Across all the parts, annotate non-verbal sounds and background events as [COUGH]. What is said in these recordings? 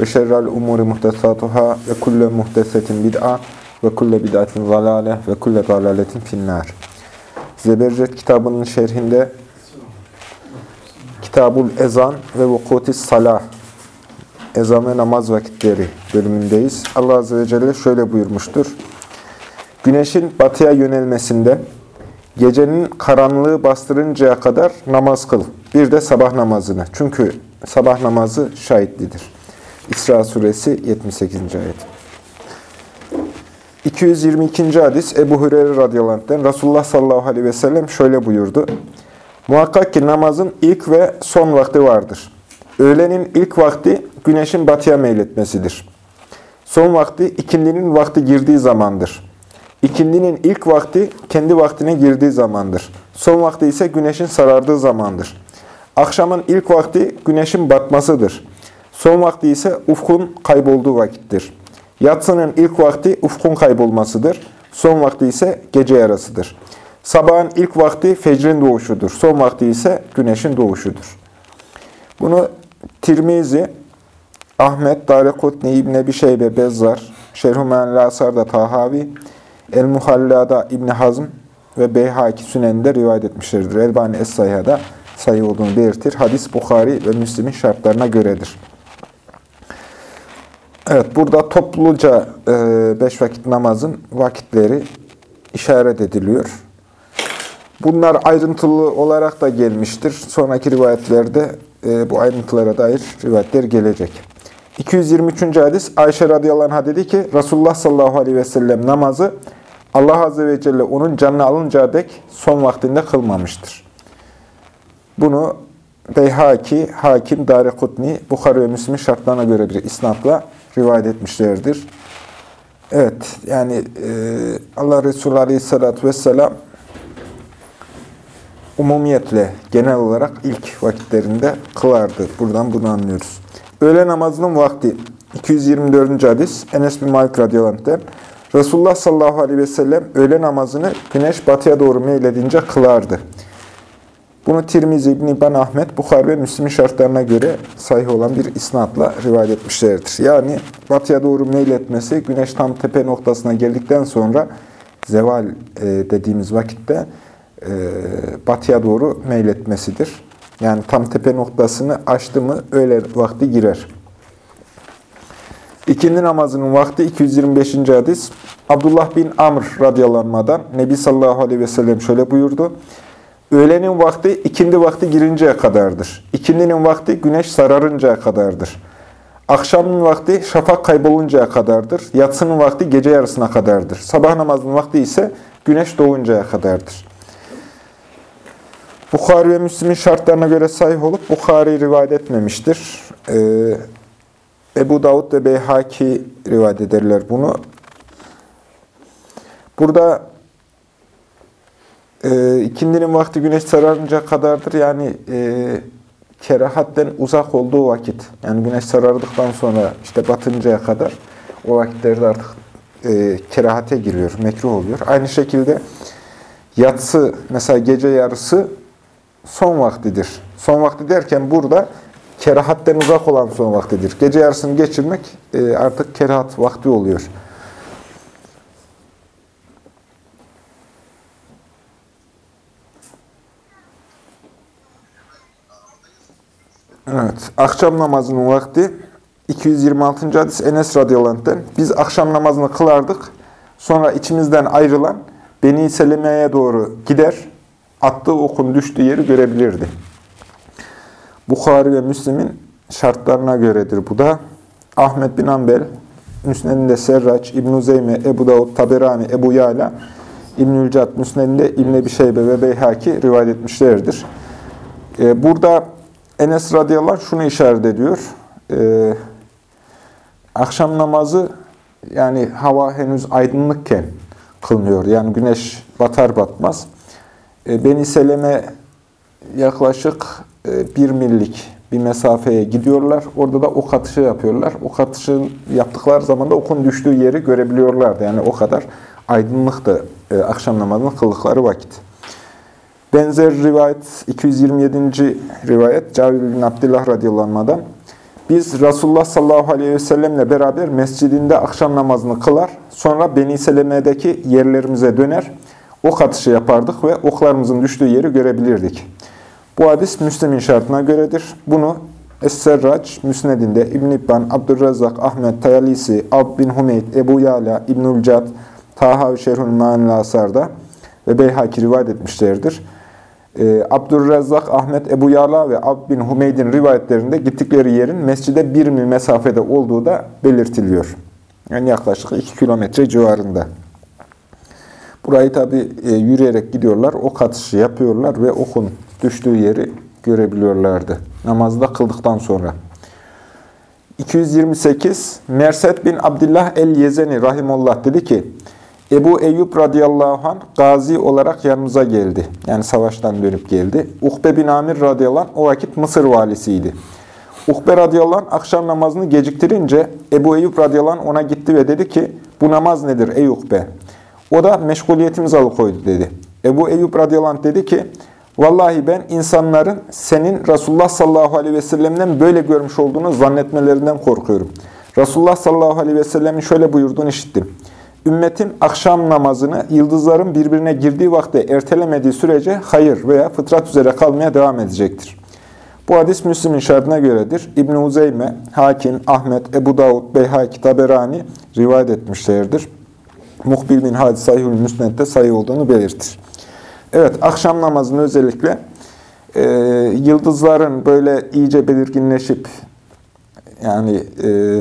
ve şerrel umuri muhtesatuhâ ve kulle muhtesetin bid'a ve kulle bid'atin zalâle ve kulle zalâletin finnâr. Zebercet kitabının şerhinde Kitabul Ezan ve Vukutis Salah Ezan ve namaz vakitleri bölümündeyiz. Allah Azze ve Celle şöyle buyurmuştur. Güneşin batıya yönelmesinde gecenin karanlığı bastırıncaya kadar namaz kıl. Bir de sabah namazını. Çünkü sabah namazı şahitlidir. İsra suresi 78. ayet. 222. hadis Ebu Hureyre radıyallahu anh'den Resulullah sallallahu aleyhi ve sellem şöyle buyurdu. Muhakkak ki namazın ilk ve son vakti vardır. Öğlenin ilk vakti güneşin batıya meyletmesidir. Son vakti ikindinin vakti girdiği zamandır. İkindinin ilk vakti kendi vaktine girdiği zamandır. Son vakti ise güneşin sarardığı zamandır. Akşamın ilk vakti güneşin batmasıdır. Son vakti ise ufkun kaybolduğu vakittir. Yatsının ilk vakti ufkun kaybolmasıdır. Son vakti ise gece yarısıdır. Sabahın ilk vakti fecrin doğuşudur. Son vakti ise güneşin doğuşudur. Bunu Tirmizi, Ahmet, Darekutni, İbn Ebi Şeybe, Bezzar, Şerhumen Lasar'da Tahavi, El-Muhalla'da İbn Hazm ve Beyhaki Sünen'de rivayet etmişlerdir. Elbani Es-Sayha'da sayı olduğunu belirtir. Hadis Bukhari ve Müslim'in şartlarına göredir. Evet, burada topluca e, beş vakit namazın vakitleri işaret ediliyor. Bunlar ayrıntılı olarak da gelmiştir. Sonraki rivayetlerde e, bu ayrıntılara dair rivayetler gelecek. 223. hadis Ayşe radıyallahu anh'a dedi ki Resulullah sallallahu aleyhi ve sellem namazı Allah azze ve celle onun canını alınca dek son vaktinde kılmamıştır. Bunu Beyhaki, Hakim, Darekutni, Bukhara ve Müslim şartlarına göre bir isnatla rivayet etmişlerdir. Evet, yani e, Allah Resulü Aleyhisselatü Vesselam umumiyetle, genel olarak ilk vakitlerinde kılardı. Buradan bunu anlıyoruz. Öğle namazının vakti 224. hadis Enes bin Malik radıyallahu Resulullah sallallahu aleyhi ve sellem öğle namazını güneş batıya doğru meyledince kılardı. Bunu Tirmizi, İbn İbn Ahmet, Bukhar ve Müslim şartlarına göre sahih olan bir isnatla rivayet etmişlerdir. Yani batıya doğru meyletmesi güneş tam tepe noktasına geldikten sonra zeval e, dediğimiz vakitte e, batıya doğru meyletmesidir. Yani tam tepe noktasını açtı mı öyle vakti girer. İkindi namazının vakti 225. hadis. Abdullah bin Amr radıyallahu Nebi sallallahu aleyhi ve sellem şöyle buyurdu. Öğlenin vakti ikindi vakti girinceye kadardır. İkindinin vakti güneş sararıncaya kadardır. Akşamın vakti şafak kayboluncaya kadardır. Yatsının vakti gece yarısına kadardır. Sabah namazının vakti ise güneş doğuncaya kadardır. Bukhari ve Müslim'in şartlarına göre sahih olup Bukhari rivayet etmemiştir. Ee, Ebu Davud ve Beyhaki rivayet ederler bunu. Burada e, ikindinin vakti güneş sararınca kadardır. Yani e, kerahatten uzak olduğu vakit. Yani güneş sarardıktan sonra işte batıncaya kadar o vakitlerde artık e, kerahate giriyor, mekruh oluyor. Aynı şekilde yatsı mesela gece yarısı son vaktidir. Son vakti derken burada kerahatten uzak olan son vaktidir. Gece yarısını geçirmek e, artık kerahat vakti oluyor. Evet, akşam namazının vakti 226. hadis Enes radıyallahu. Biz akşam namazını kılardık. Sonra içimizden ayrılan Beni Seleme'ye doğru gider, attığı okun düştüğü yeri görebilirdi. Bukhari ve Müslim'in şartlarına göredir bu da. Ahmet bin Ambel, Müsned'inde Serraç, İbn-i Zeyme, Ebu Davud, Taberani, Ebu Yala, İbn-i Cad, Müsned'inde İbn-i Şeybe ve Beyhaki rivayet etmişlerdir. Burada Enes radıyallahu şunu işaret ediyor. akşam namazı yani hava henüz aydınlıkken kılınıyor. Yani güneş batar batmaz. E, Beni Seleme yaklaşık e, bir millik bir mesafeye gidiyorlar. Orada da ok atışı yapıyorlar. Ok atışı yaptıkları zaman da okun düştüğü yeri görebiliyorlardı. Yani o kadar aydınlıktı e, akşam namazını kıldıkları vakit. Benzer rivayet 227. rivayet Cabir bin Abdullah radıyallahu. Biz Resulullah sallallahu aleyhi ve sellemle beraber mescidinde akşam namazını kılar. Sonra Beni Seleme'deki yerlerimize döner. Ok atışı yapardık ve oklarımızın düştüğü yeri görebilirdik. Bu hadis Müslim'in şartına göredir. Bunu Es-Serraç, Müsned'inde İbn-i İbban, Abdurrazzak, Ahmet, Tayalisi, Ab bin Humeyd, Ebu Yala, İbnül Cad, Taha Şerhül Mânil Asar'da ve Beyhaki rivayet etmişlerdir. Ee, Abdurrazzak, Ahmet, Ebu Yala ve Ab bin Humeyd'in rivayetlerinde gittikleri yerin mescide bir mil mesafede olduğu da belirtiliyor. Yani yaklaşık 2 kilometre civarında. Burayı tabi e, yürüyerek gidiyorlar, ok atışı yapıyorlar ve okun düştüğü yeri görebiliyorlardı. Namazda kıldıktan sonra. 228 Merset bin Abdullah el-Yezeni rahimullah dedi ki Ebu Eyyub radıyallahu anh gazi olarak yanımıza geldi. Yani savaştan dönüp geldi. Ukbe bin Amir radıyallahu anh o vakit Mısır valisiydi. Ukbe radıyallahu anh akşam namazını geciktirince Ebu Eyyub radıyallahu anh ona gitti ve dedi ki bu namaz nedir ey Ukbe? O da meşguliyetimiz alıkoydu dedi. Ebu Eyyub radıyallahu anh dedi ki Vallahi ben insanların senin Resulullah sallallahu aleyhi ve sellem'den böyle görmüş olduğunu zannetmelerinden korkuyorum. Resulullah sallallahu aleyhi ve sellemin şöyle buyurduğunu işittim. Ümmetin akşam namazını yıldızların birbirine girdiği vakte ertelemediği sürece hayır veya fıtrat üzere kalmaya devam edecektir. Bu hadis Müslim'in şartına göredir. İbn-i Uzeyme, Hakim, Ahmet, Ebu Davud, Beyhaki, Taberani rivayet etmişlerdir. Muhbil bin Hadis Sayhül Müsned'de sayı olduğunu belirtir. Evet, akşam namazını özellikle e, yıldızların böyle iyice belirginleşip yani e,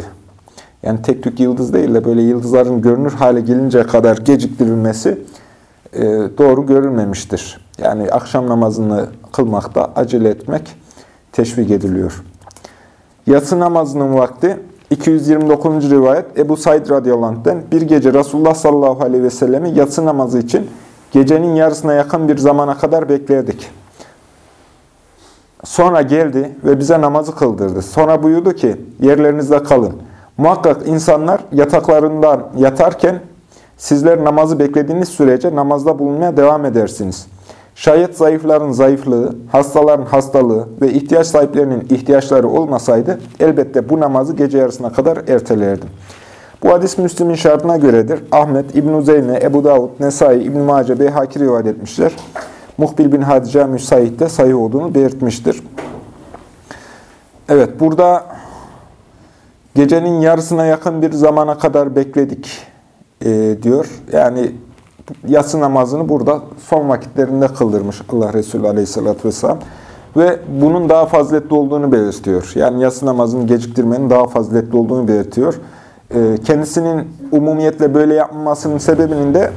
yani tek tük yıldız değil de böyle yıldızların görünür hale gelince kadar geciktirilmesi e, doğru görülmemiştir. Yani akşam namazını kılmakta acele etmek teşvik ediliyor. Yatsı namazının vakti 229. rivayet Ebu Said radıyallahu bir gece Resulullah sallallahu aleyhi ve sellemi yatsı namazı için Gecenin yarısına yakın bir zamana kadar beklerdik. Sonra geldi ve bize namazı kıldırdı. Sonra buyurdu ki, yerlerinizde kalın. Muhakkak insanlar yataklarından yatarken sizler namazı beklediğiniz sürece namazda bulunmaya devam edersiniz. Şayet zayıfların zayıflığı, hastaların hastalığı ve ihtiyaç sahiplerinin ihtiyaçları olmasaydı elbette bu namazı gece yarısına kadar ertelerdim. Bu hadis Müslim'in şartına göredir. Ahmet, İbn-i Zeyne, Ebu Davud, Nesai, İbn-i Mace, Beyhaki rivayet etmişler. Muhbil bin Hadice Müsait de sayı olduğunu belirtmiştir. Evet, burada gecenin yarısına yakın bir zamana kadar bekledik e, diyor. Yani yatsı namazını burada son vakitlerinde kıldırmış Allah Resulü Aleyhisselatü Vesselam. Ve bunun daha faziletli olduğunu belirtiyor. Yani yatsı namazını geciktirmenin daha faziletli olduğunu belirtiyor. Ee, kendisinin umumiyetle böyle yapmamasının sebebinin de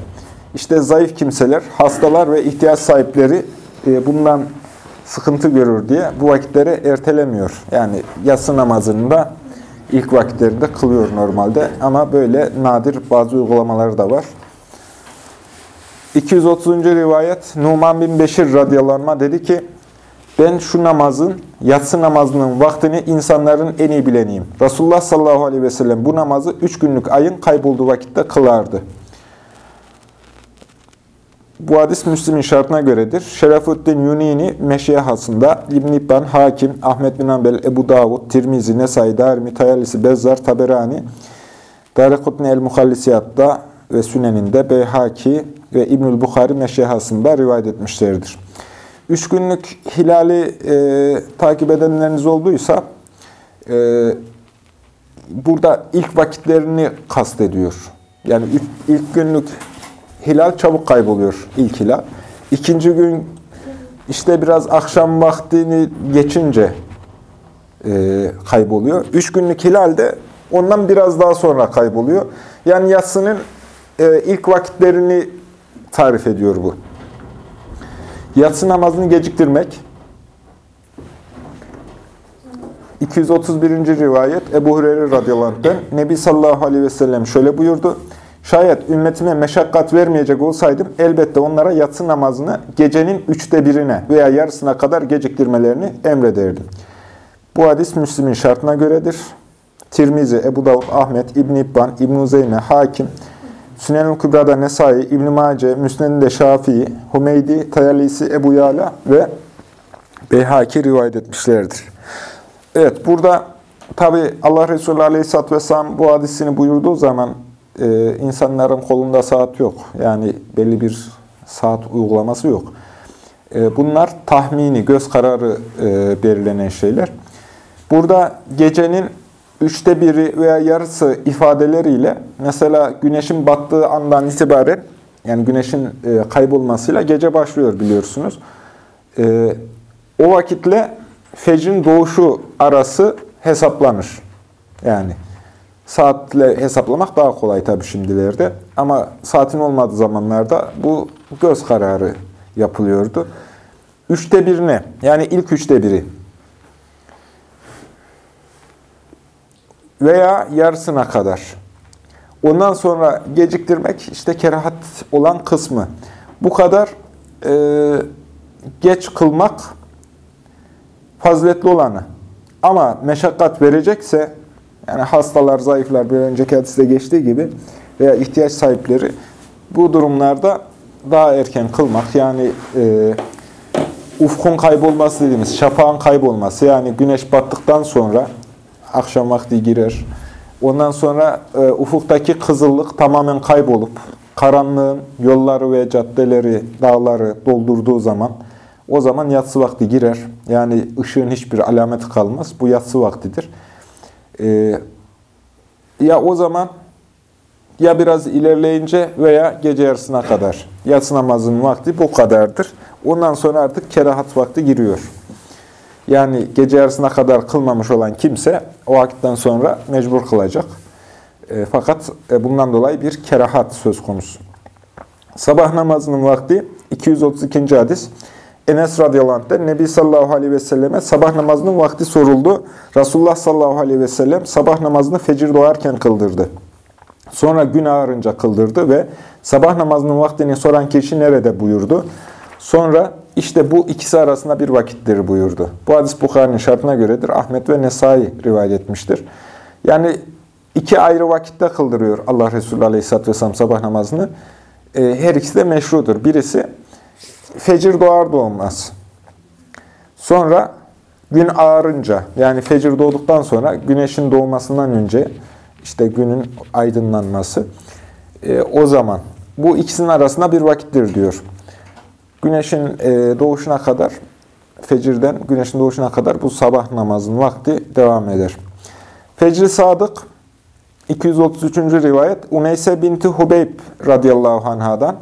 işte zayıf kimseler, hastalar ve ihtiyaç sahipleri e, bundan sıkıntı görür diye bu vakitleri ertelemiyor. Yani yatsı namazını da ilk vakitlerinde kılıyor normalde ama böyle nadir bazı uygulamaları da var. 230. rivayet Numan bin Beşir radıyallahu dedi ki ben şu namazın, yatsı namazının vaktini insanların en iyi bileniyim. Resulullah sallallahu aleyhi ve sellem bu namazı üç günlük ayın kaybolduğu vakitte kılardı. Bu hadis Müslim'in şartına göredir. Şerefuddin Yunini Meşyahasında İbn-i İbban, Hakim, Ahmet bin Ambel, Ebu Davud, Tirmizi, Nesai, Darimi, Tayalisi, Bezzar, Taberani, Darekutni el-Muhallisiyat'ta ve Sünen'inde Beyhaki ve İbnül Bukhari Meşyahasında rivayet etmişlerdir. Üç günlük hilali e, takip edenleriniz olduysa e, burada ilk vakitlerini kastediyor. Yani üç, ilk günlük hilal çabuk kayboluyor ilk hilal. İkinci gün işte biraz akşam vaktini geçince e, kayboluyor. Üç günlük hilal de ondan biraz daha sonra kayboluyor. Yani yatsının e, ilk vakitlerini tarif ediyor bu. Yatsı namazını geciktirmek, 231. rivayet Ebu Hureyre radıyallahu anh'den Nebi sallallahu aleyhi ve sellem şöyle buyurdu. Şayet ümmetime meşakkat vermeyecek olsaydım elbette onlara yatsı namazını gecenin üçte birine veya yarısına kadar geciktirmelerini emrederdim. Bu hadis Müslim'in şartına göredir. Tirmizi, Ebu Davud, Ahmet, İbn İbban, İbn Zeyne, Hakim, Sünen-ül Kübra'da Nesai, İbn Mace, Müsned'inde Şafii, Humeydi, Tayalisi, Ebu Yala ve Beyhaki rivayet etmişlerdir. Evet, burada tabi Allah Resulü Aleyhisselatü Vesselam bu hadisini buyurduğu zaman e, insanların kolunda saat yok. Yani belli bir saat uygulaması yok. E, bunlar tahmini, göz kararı e, belirlenen şeyler. Burada gecenin üçte biri veya yarısı ifadeleriyle mesela güneşin battığı andan itibaren yani güneşin e, kaybolmasıyla gece başlıyor biliyorsunuz. E, o vakitle fecrin doğuşu arası hesaplanır. Yani saatle hesaplamak daha kolay tabii şimdilerde. Ama saatin olmadığı zamanlarda bu göz kararı yapılıyordu. Üçte bir ne? Yani ilk üçte biri. Veya yarısına kadar. Ondan sonra geciktirmek işte kerahat olan kısmı. Bu kadar e, geç kılmak faziletli olanı. Ama meşakkat verecekse, yani hastalar, zayıflar, bir önceki hadiste geçtiği gibi veya ihtiyaç sahipleri bu durumlarda daha erken kılmak, yani e, ufkun kaybolması dediğimiz, şafağın kaybolması, yani güneş battıktan sonra akşam vakti girer. Ondan sonra e, ufuktaki kızıllık tamamen kaybolup, karanlığın yolları ve caddeleri, dağları doldurduğu zaman, o zaman yatsı vakti girer. Yani ışığın hiçbir alameti kalmaz. Bu yatsı vaktidir. Ee, ya o zaman ya biraz ilerleyince veya gece yarısına kadar. Yatsı namazının vakti bu kadardır. Ondan sonra artık kerahat vakti giriyor. Yani gece yarısına kadar kılmamış olan kimse o vakitten sonra mecbur kılacak. E, fakat e, bundan dolayı bir kerahat söz konusu. Sabah namazının vakti 232. hadis. Enes radıyallahu anh'den Nebi sallallahu aleyhi ve selleme sabah namazının vakti soruldu. Resulullah sallallahu aleyhi ve sellem sabah namazını fecir doğarken kıldırdı. Sonra gün ağarınca kıldırdı ve sabah namazının vaktini soran kişi nerede buyurdu. Sonra işte bu ikisi arasında bir vakittir buyurdu. Bu hadis Bukhari'nin şartına göredir. Ahmet ve Nesai rivayet etmiştir. Yani iki ayrı vakitte kıldırıyor Allah Resulü Aleyhisselatü Vesselam sabah namazını. Her ikisi de meşrudur. Birisi fecir doğar doğmaz. Sonra gün ağarınca yani fecir doğduktan sonra güneşin doğmasından önce işte günün aydınlanması e, o zaman bu ikisinin arasında bir vakittir diyor. Güneşin e, doğuşuna kadar fecirden güneşin doğuşuna kadar bu sabah namazının vakti devam eder. Fecri Sadık 233. rivayet Uneyse binti Hubeyb radıyallahu anhadan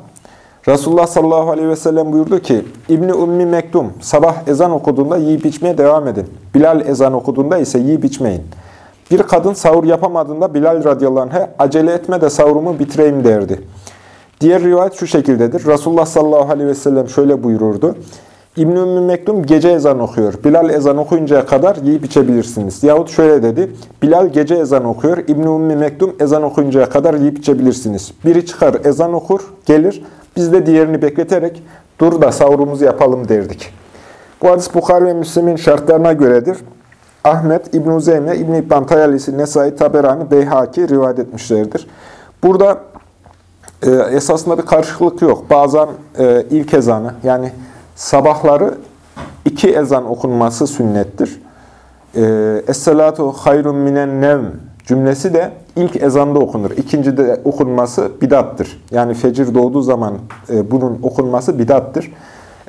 Resulullah sallallahu aleyhi ve sellem buyurdu ki, İbni Ummi Mektum, sabah ezan okuduğunda yiyip içmeye devam edin. Bilal ezan okuduğunda ise yiyip içmeyin. Bir kadın sahur yapamadığında Bilal radıyallahu anh'a acele etme de sahurumu bitireyim derdi. Diğer rivayet şu şekildedir. Resulullah sallallahu aleyhi ve sellem şöyle buyururdu. İbn-i Ümmü Mektum gece ezan okuyor. Bilal ezan okuyuncaya kadar yiyip içebilirsiniz. Yahut şöyle dedi. Bilal gece ezan okuyor. İbn-i Ümmü Mektum ezan okuyuncaya kadar yiyip içebilirsiniz. Biri çıkar ezan okur, gelir. Biz de diğerini bekleterek dur da savrumuzu yapalım derdik. Bu hadis Bukhari ve Müslim'in şartlarına göredir. Ahmet, İbn-i Zeyne, İbn-i İbban, Tayalisi, Nesai, Taberani, Beyhaki rivayet etmişlerdir. Burada e, esasında bir karışıklık yok. Bazen e, ilk ezanı yani sabahları iki ezan okunması sünnettir. E, Es-salatu hayrun minen nevm cümlesi de ilk ezanda okunur. İkinci de okunması bidattır. Yani fecir doğduğu zaman e, bunun okunması bidattır.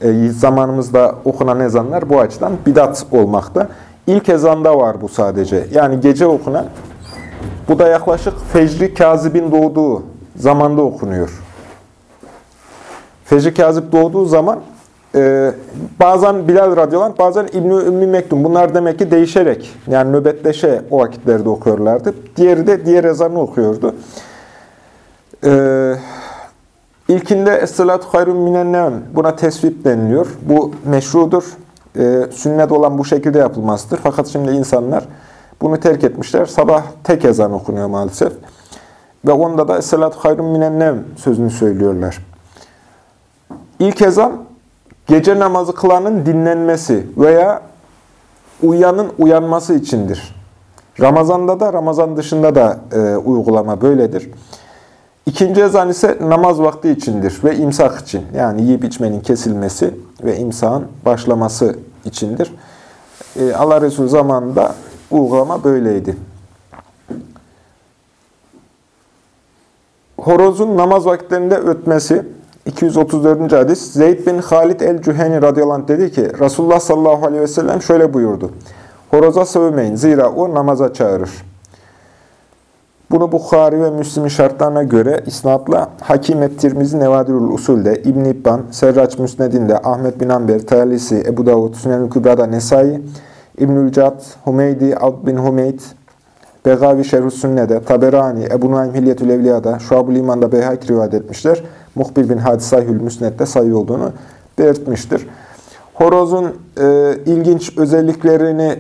E, zamanımızda okunan ezanlar bu açıdan bidat olmakta. İlk ezanda var bu sadece. Yani gece okunan, bu da yaklaşık fecri kazibin doğduğu zamanda okunuyor. Fecri kazip doğduğu zaman ee, bazen Bilal radıyallahu bazen İbn-i Ümmü Mektum. Bunlar demek ki değişerek, yani nöbetleşe o vakitlerde okuyorlardı. Diğeri de diğer ezanı okuyordu. Ee, ilkinde Es-salatu hayrun minen Buna tesvip deniliyor. Bu meşrudur. e, sünnet olan bu şekilde yapılmasıdır. Fakat şimdi insanlar bunu terk etmişler. Sabah tek ezan okunuyor maalesef. Ve onda da Esselatü hayrun minennev sözünü söylüyorlar. İlk ezan gece namazı kılanın dinlenmesi veya uyanın uyanması içindir. Ramazanda da Ramazan dışında da e, uygulama böyledir. İkinci ezan ise namaz vakti içindir ve imsak için. Yani yiyip içmenin kesilmesi ve imsağın başlaması içindir. E, Allah Resulü zamanında uygulama böyleydi. Horozun namaz vakitlerinde ötmesi 234. hadis Zeyd bin Halid el-Cüheni radıyallahu anh dedi ki Resulullah sallallahu aleyhi ve sellem şöyle buyurdu. Horoza sövmeyin zira o namaza çağırır. Bunu Bukhari ve Müslim'in şartlarına göre isnatla Hakim et-Tirmizi Nevadirul Usul'de, İbn İbban, Serraç Müsned'inde, Ahmet bin Amber, Tayalisi, Ebu Davud, Sünen-ül Kübra'da Nesai, İbnül Cad, Humeydi, Abd bin Humeyd, Begavi Şerhü Sünne'de, Taberani, Ebu Naim Hilyetül Evliya'da, Şuab-ül İman'da Beyhak rivayet etmişler. Muhbir bin Hadisayhül Müsned'de sayı olduğunu belirtmiştir. Horozun e, ilginç özelliklerini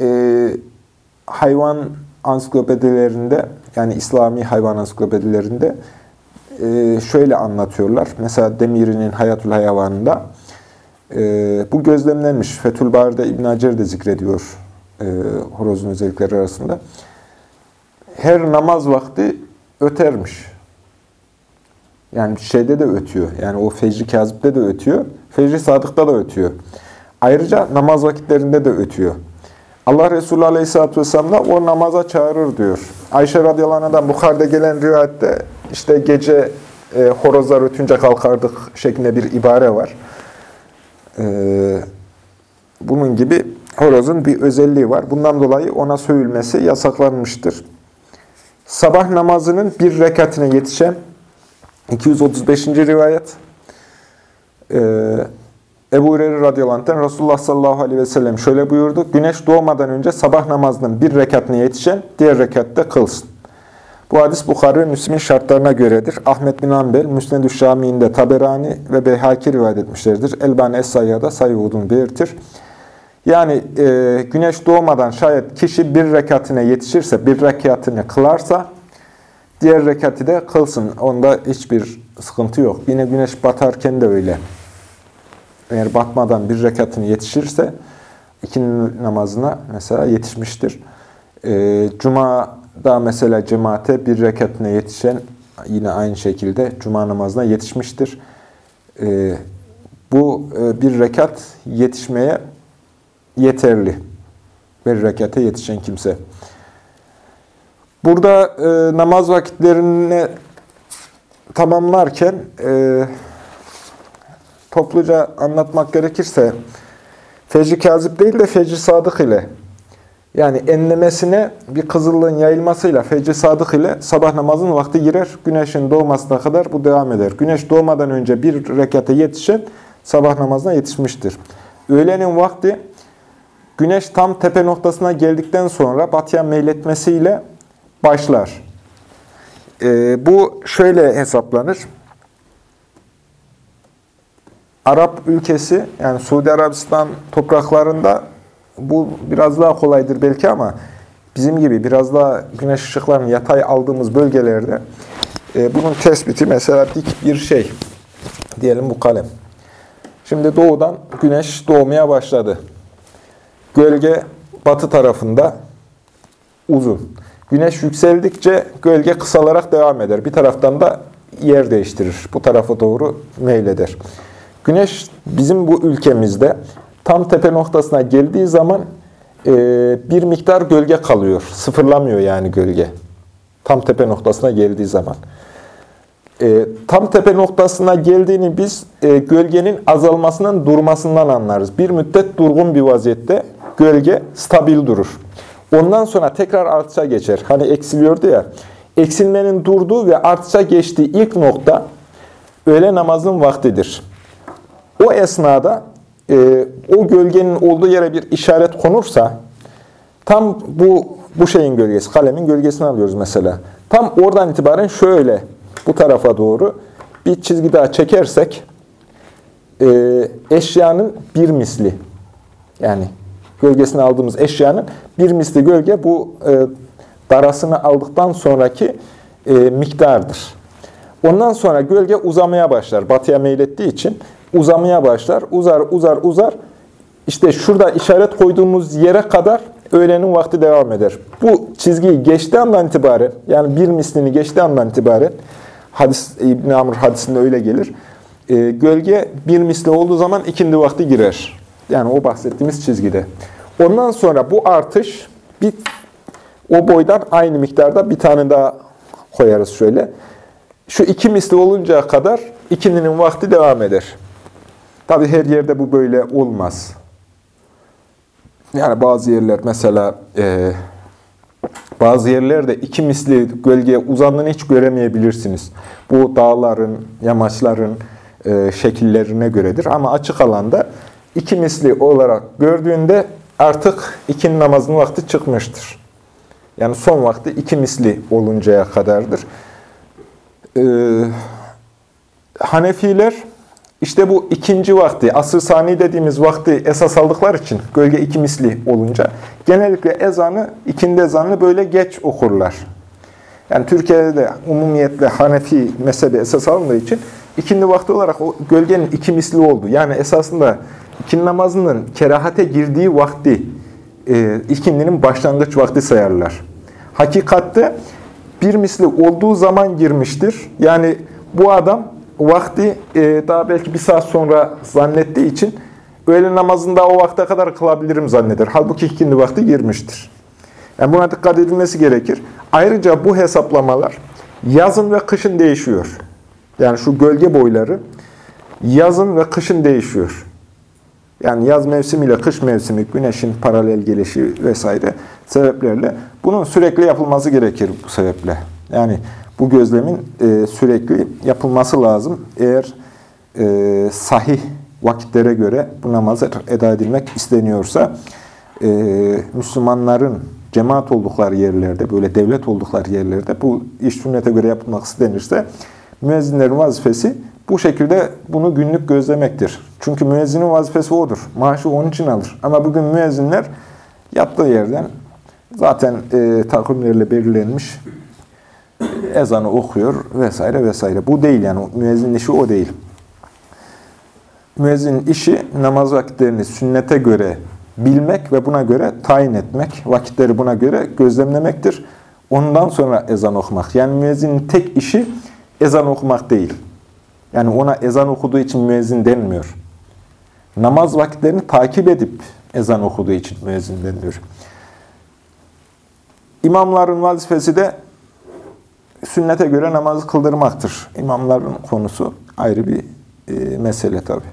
e, hayvan ansiklopedilerinde, yani İslami hayvan ansiklopedilerinde e, şöyle anlatıyorlar. Mesela Demiri'nin Hayatül Hayvanı'nda e, bu gözlemlenmiş. Fethül Bari'de İbn Hacer de zikrediyor e, horozun özellikleri arasında. Her namaz vakti ötermiş. Yani şeyde de ötüyor. Yani o fecri kazipte de ötüyor. Fecri sadıkta da ötüyor. Ayrıca namaz vakitlerinde de ötüyor. Allah Resulü Aleyhisselatü Vesselam da o namaza çağırır diyor. Ayşe radıyallahu anh'dan Bukhar'da gelen rivayette işte gece e, horozlar ötünce kalkardık şeklinde bir ibare var. E, bunun gibi horozun bir özelliği var. Bundan dolayı ona sövülmesi yasaklanmıştır. Sabah namazının bir rekatine yetişen 235. rivayet ee, Ebu Hureyre radıyallahu Resulullah sallallahu aleyhi ve sellem şöyle buyurdu. Güneş doğmadan önce sabah namazının bir rekatine yetişen diğer rekatte kılsın. Bu hadis Bukhari ve Müslim'in şartlarına göredir. Ahmet bin Ambel, Müsned-ü Şami'inde Taberani ve Beyhaki rivayet etmişlerdir. Elbani Es-Sayya'da sayı olduğunu belirtir. Yani e, güneş doğmadan şayet kişi bir rekatine yetişirse, bir rekatini kılarsa, diğer rekati de kılsın. Onda hiçbir sıkıntı yok. Yine güneş batarken de öyle. Eğer batmadan bir rekatini yetişirse, ikinin namazına mesela yetişmiştir. E, Cuma'da mesela cemaate bir rekatine yetişen, yine aynı şekilde Cuma namazına yetişmiştir. E, bu e, bir rekat yetişmeye yeterli. Bir rekate yetişen kimse. Burada e, namaz vakitlerini tamamlarken e, topluca anlatmak gerekirse fecri kazip değil de fecri sadık ile yani enlemesine bir kızıllığın yayılmasıyla fecri sadık ile sabah namazın vakti girer. Güneşin doğmasına kadar bu devam eder. Güneş doğmadan önce bir rekate yetişen sabah namazına yetişmiştir. Öğlenin vakti Güneş tam tepe noktasına geldikten sonra batıya meyletmesiyle başlar. Ee, bu şöyle hesaplanır. Arap ülkesi yani Suudi Arabistan topraklarında bu biraz daha kolaydır belki ama bizim gibi biraz daha güneş ışıklarının yatay aldığımız bölgelerde e, bunun tespiti mesela dik bir şey. Diyelim bu kalem. Şimdi doğudan güneş doğmaya başladı. Gölge batı tarafında uzun. Güneş yükseldikçe gölge kısalarak devam eder. Bir taraftan da yer değiştirir. Bu tarafa doğru meyleder. Güneş bizim bu ülkemizde tam tepe noktasına geldiği zaman e, bir miktar gölge kalıyor. Sıfırlamıyor yani gölge. Tam tepe noktasına geldiği zaman. E, tam tepe noktasına geldiğini biz e, gölgenin azalmasının durmasından anlarız. Bir müddet durgun bir vaziyette gölge stabil durur. Ondan sonra tekrar artışa geçer. Hani eksiliyordu ya. Eksilmenin durduğu ve artışa geçtiği ilk nokta öğle namazın vaktidir. O esnada e, o gölgenin olduğu yere bir işaret konursa tam bu bu şeyin gölgesi, kalemin gölgesini alıyoruz mesela. Tam oradan itibaren şöyle bu tarafa doğru bir çizgi daha çekersek e, eşyanın bir misli. Yani gölgesini aldığımız eşyanın bir misli gölge bu e, darasını aldıktan sonraki e, miktardır. Ondan sonra gölge uzamaya başlar. Batıya meylettiği için uzamaya başlar. Uzar, uzar, uzar. İşte şurada işaret koyduğumuz yere kadar öğlenin vakti devam eder. Bu çizgiyi geçtiği andan itibaren, yani bir mislini geçtiği andan itibaren, hadis, İbn Amr hadisinde öyle gelir, e, gölge bir misli olduğu zaman ikindi vakti girer. Yani o bahsettiğimiz çizgide. Ondan sonra bu artış bir, o boydan aynı miktarda bir tane daha koyarız şöyle. Şu iki misli oluncaya kadar ikindinin vakti devam eder. Tabi her yerde bu böyle olmaz. Yani bazı yerler mesela e, bazı yerlerde iki misli gölgeye uzandığını hiç göremeyebilirsiniz. Bu dağların, yamaçların e, şekillerine göredir. Ama açık alanda iki misli olarak gördüğünde artık ikinin namazının vakti çıkmıştır. Yani son vakti iki misli oluncaya kadardır. Ee, Hanefiler işte bu ikinci vakti, asr sani dediğimiz vakti esas aldıkları için gölge iki misli olunca genellikle ezanı, ikindi ezanını böyle geç okurlar. Yani Türkiye'de de umumiyetle Hanefi mezhebi esas alındığı için ikindi vakti olarak o gölgenin iki misli oldu. Yani esasında ikindi namazının kerahate girdiği vakti, e, ikindinin başlangıç vakti sayarlar. Hakikatte bir misli olduğu zaman girmiştir. Yani bu adam vakti e, daha belki bir saat sonra zannettiği için öğle namazında o vakte kadar kılabilirim zanneder. Halbuki ikindi vakti girmiştir. Yani buna dikkat edilmesi gerekir. Ayrıca bu hesaplamalar yazın ve kışın değişiyor. Yani şu gölge boyları yazın ve kışın değişiyor. Yani yaz mevsimiyle kış mevsimi, güneşin paralel gelişi vesaire sebeplerle bunun sürekli yapılması gerekir bu sebeple. Yani bu gözlemin e, sürekli yapılması lazım. Eğer e, sahih vakitlere göre bu namazı eda edilmek isteniyorsa e, Müslümanların cemaat oldukları yerlerde, böyle devlet oldukları yerlerde bu iş sünnete göre yapılmak istenirse müezzinlerin vazifesi bu şekilde bunu günlük gözlemektir. Çünkü müezzinin vazifesi odur. Maaşı onun için alır. Ama bugün müezzinler yattığı yerden zaten e, takvimlerle belirlenmiş ezanı okuyor vesaire vesaire. Bu değil yani. Müezzinin işi o değil. Müezzinin işi namaz vakitlerini sünnete göre bilmek ve buna göre tayin etmek. Vakitleri buna göre gözlemlemektir. Ondan sonra ezan okumak. Yani müezzinin tek işi ezan okumak değil. Yani ona ezan okuduğu için müezzin denmiyor. Namaz vakitlerini takip edip ezan okuduğu için müezzin deniliyor. İmamların vazifesi de sünnete göre namazı kıldırmaktır. İmamların konusu ayrı bir e, mesele tabi.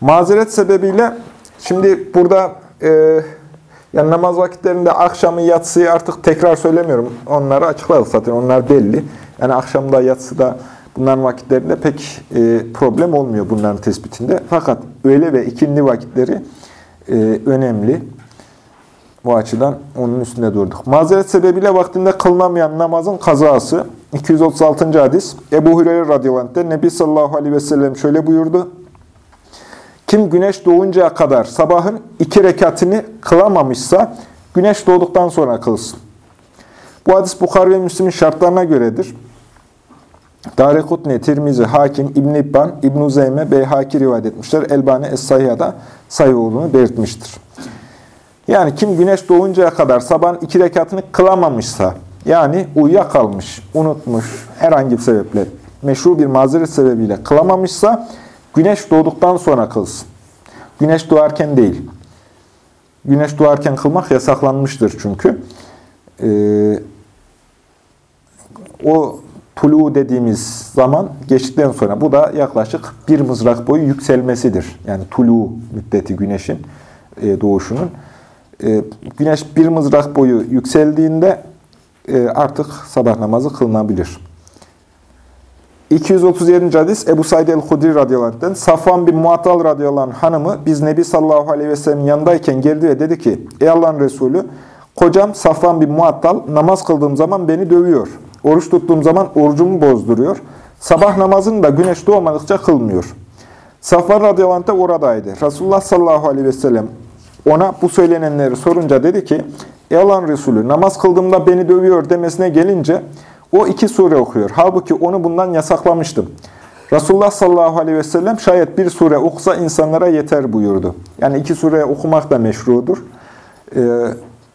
Mazeret sebebiyle şimdi burada e, yani namaz vakitlerinde akşamı yatsıyı artık tekrar söylemiyorum. Onları açıkladık zaten. Onlar belli. Yani akşamda yatsıda bunların vakitlerinde pek e, problem olmuyor bunların tespitinde. Fakat öğle ve ikindi vakitleri e, önemli. Bu açıdan onun üstünde durduk. Mazeret sebebiyle vaktinde kılınamayan namazın kazası. 236. hadis. Ebu Hureyre radıyallahu anh'te Nebi sallallahu aleyhi ve sellem şöyle buyurdu. Kim güneş doğuncaya kadar sabahın iki rekatini kılamamışsa güneş doğduktan sonra kılsın. Bu hadis Bukhari ve Müslim'in şartlarına göredir. Darekutni, Tirmizi, Hakim, İbn İbban, İbn Zeyme, Beyhaki rivayet etmişler. Elbani Es-Sahiha'da sayı olduğunu belirtmiştir. Yani kim güneş doğuncaya kadar sabahın iki rekatını kılamamışsa, yani uyuyakalmış, unutmuş, herhangi bir sebeple, meşru bir mazeret sebebiyle kılamamışsa, güneş doğduktan sonra kılsın. Güneş doğarken değil. Güneş doğarken kılmak yasaklanmıştır çünkü. Ee, o tulu dediğimiz zaman geçtikten sonra, bu da yaklaşık bir mızrak boyu yükselmesidir. Yani tulu müddeti güneşin e, doğuşunun. E, güneş bir mızrak boyu yükseldiğinde e, artık sabah namazı kılınabilir. 237. hadis Ebu Said el-Hudri radıyallahu Safvan bin Muattal radıyallahu hanımı biz Nebi sallallahu aleyhi ve sellem yanındayken geldi ve dedi ki Ey Allah'ın Resulü kocam Safvan bin Muattal namaz kıldığım zaman beni dövüyor. Oruç tuttuğum zaman orucumu bozduruyor. Sabah namazını da güneş doğmadıkça kılmıyor. Safvan radıyallahu anh de oradaydı. Resulullah sallallahu aleyhi ve sellem ona bu söylenenleri sorunca dedi ki, Ey Allah'ın Resulü namaz kıldığımda beni dövüyor demesine gelince o iki sure okuyor. Halbuki onu bundan yasaklamıştım. Resulullah sallallahu aleyhi ve sellem şayet bir sure okusa insanlara yeter buyurdu. Yani iki sure okumak da meşrudur. E,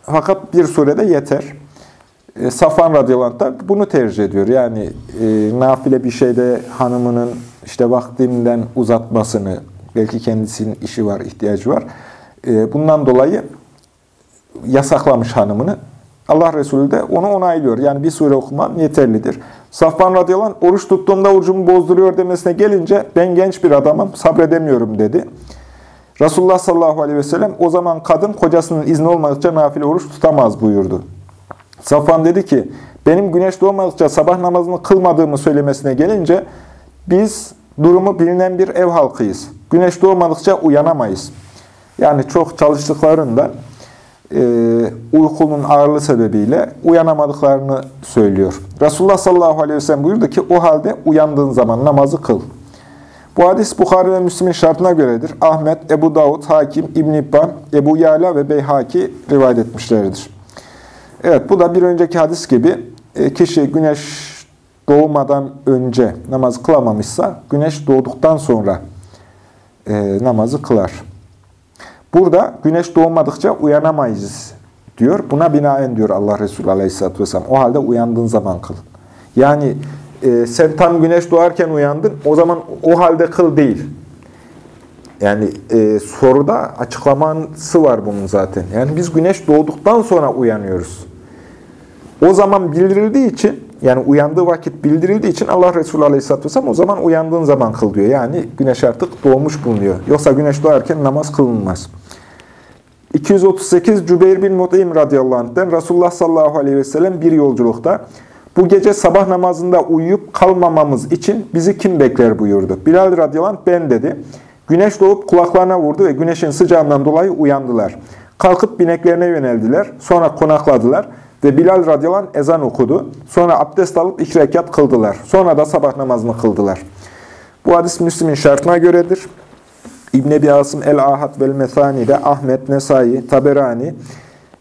fakat bir surede yeter. E, Safan radıyallahu da bunu tercih ediyor. Yani e, nafile bir şeyde hanımının işte vaktinden uzatmasını, belki kendisinin işi var, ihtiyacı var. E, bundan dolayı yasaklamış hanımını. Allah Resulü de onu onaylıyor. Yani bir sure okuman yeterlidir. Safvan radıyallahu oruç tuttuğumda orucumu bozduruyor demesine gelince ben genç bir adamım, sabredemiyorum dedi. Resulullah sallallahu aleyhi ve sellem o zaman kadın kocasının izni olmadıkça nafile oruç tutamaz buyurdu. Safvan dedi ki, benim güneş doğmadıkça sabah namazını kılmadığımı söylemesine gelince biz durumu bilinen bir ev halkıyız. Güneş doğmadıkça uyanamayız. Yani çok çalıştıklarından e, uykunun ağırlığı sebebiyle uyanamadıklarını söylüyor. Resulullah sallallahu aleyhi ve sellem buyurdu ki o halde uyandığın zaman namazı kıl. Bu hadis Bukhari ve Müslim'in şartına göredir. Ahmet, Ebu Davud, Hakim, İbn İbban, Ebu Yala ve Beyhaki rivayet etmişlerdir. Evet bu da bir önceki hadis gibi e, kişi güneş doğmadan önce namazı kılamamışsa güneş doğduktan sonra e, namazı kılar. Burada güneş doğmadıkça uyanamayız diyor. Buna binaen diyor Allah Resulü Aleyhisselatü Vesselam. O halde uyandığın zaman kıl. Yani e, sen tam güneş doğarken uyandın, o zaman o halde kıl değil. Yani e, soruda açıklaması var bunun zaten. Yani biz güneş doğduktan sonra uyanıyoruz. O zaman bildirildiği için, yani uyandığı vakit bildirildiği için Allah Resulü Aleyhisselatü Vesselam o zaman uyandığın zaman kıl diyor. Yani güneş artık doğmuş bulunuyor. Yoksa güneş doğarken namaz kılınmaz. 238 Cübeyr bin Mut'im radıyallahu anh'den Resulullah sallallahu aleyhi ve sellem bir yolculukta bu gece sabah namazında uyuyup kalmamamız için bizi kim bekler buyurdu. Bilal radıyallahu anh ben dedi. Güneş doğup kulaklarına vurdu ve güneşin sıcağından dolayı uyandılar. Kalkıp bineklerine yöneldiler. Sonra konakladılar ve Bilal radıyallahu anh ezan okudu. Sonra abdest alıp iki rekat kıldılar. Sonra da sabah namazını kıldılar. Bu hadis Müslim'in şartına göredir. İbn Ebi Asım el-Ahad vel-Methani'de Ahmet, Nesai, Taberani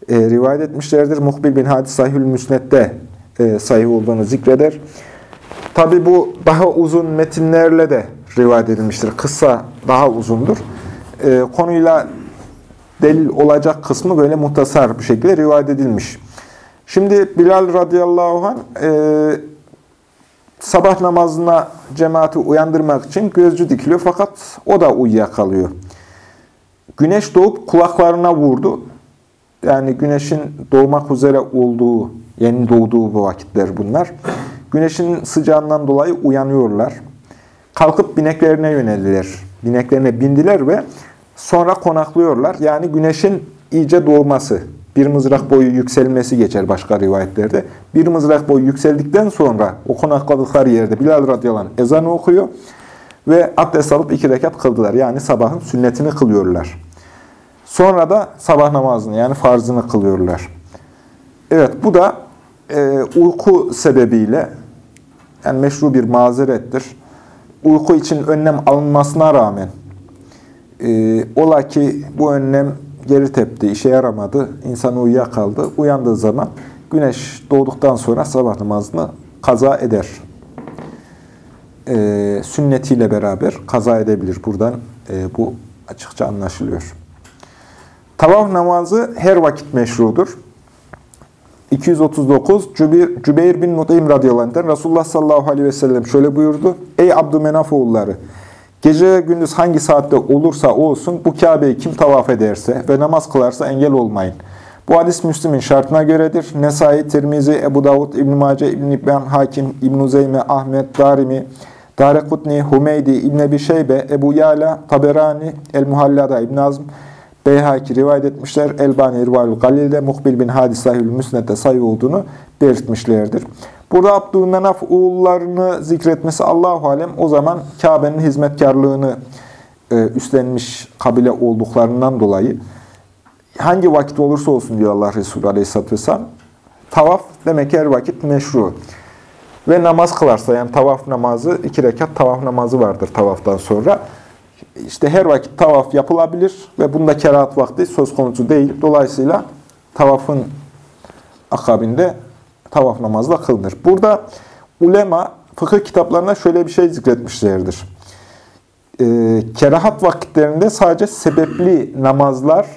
e, rivayet etmişlerdir. Muhbil bin Hadis Sahihül Müsned'de e, sahih olduğunu zikreder. Tabi bu daha uzun metinlerle de rivayet edilmiştir. Kısa daha uzundur. E, konuyla delil olacak kısmı böyle muhtasar bir şekilde rivayet edilmiş. Şimdi Bilal radıyallahu anh e, sabah namazına cemaati uyandırmak için gözcü dikiliyor fakat o da uyuyakalıyor. Güneş doğup kulaklarına vurdu. Yani güneşin doğmak üzere olduğu, yeni doğduğu bu vakitler bunlar. Güneşin sıcağından dolayı uyanıyorlar. Kalkıp bineklerine yöneldiler. Bineklerine bindiler ve sonra konaklıyorlar. Yani güneşin iyice doğması, bir mızrak boyu yükselmesi geçer başka rivayetlerde. Bir mızrak boyu yükseldikten sonra o konakladıkları yerde Bilal radıyallahu anh ezanı okuyor ve abdest alıp iki rekat kıldılar. Yani sabahın sünnetini kılıyorlar. Sonra da sabah namazını yani farzını kılıyorlar. Evet bu da e, uyku sebebiyle yani meşru bir mazerettir. Uyku için önlem alınmasına rağmen e, ola ki bu önlem geri tepti, işe yaramadı, insan uyuyakaldı. Uyandığı zaman güneş doğduktan sonra sabah namazını kaza eder. E, sünnetiyle beraber kaza edebilir. Buradan e, bu açıkça anlaşılıyor. Tavaf namazı her vakit meşrudur. 239 Cübeyr, bin Mut'im radıyallahu anh'den Resulullah sallallahu aleyhi ve sellem şöyle buyurdu. Ey Abdümenaf oğulları! Gece gündüz hangi saatte olursa olsun bu Kabe'yi kim tavaf ederse ve namaz kılarsa engel olmayın. Bu hadis Müslim'in şartına göredir. Nesai, Tirmizi, Ebu Davud, İbn-i Mace, İbn-i İbn Hakim, İbn-i Zeyme, Ahmet, Darimi, Darekutni, Humeydi, İbn-i Şeybe, Ebu Yala, Taberani, El-Muhallada, İbn Azm, Beyhaki rivayet etmişler. Elbani İrvalül Galil'de Muhbil bin Hadis Sahihül Müsned'de sayı olduğunu belirtmişlerdir. Burada Abdülmenaf oğullarını zikretmesi Allahu Alem o zaman Kabe'nin hizmetkarlığını e, üstlenmiş kabile olduklarından dolayı hangi vakit olursa olsun diyor Allah Resulü Aleyhisselatü Vesselam tavaf demek her vakit meşru. Ve namaz kılarsa yani tavaf namazı, iki rekat tavaf namazı vardır tavaftan sonra. İşte her vakit tavaf yapılabilir ve bunda kerahat vakti söz konusu değil. Dolayısıyla tavafın akabinde tavaf namazı da kılınır. Burada ulema fıkıh kitaplarında şöyle bir şey zikretmişlerdir. E, kerahat vakitlerinde sadece sebepli namazlar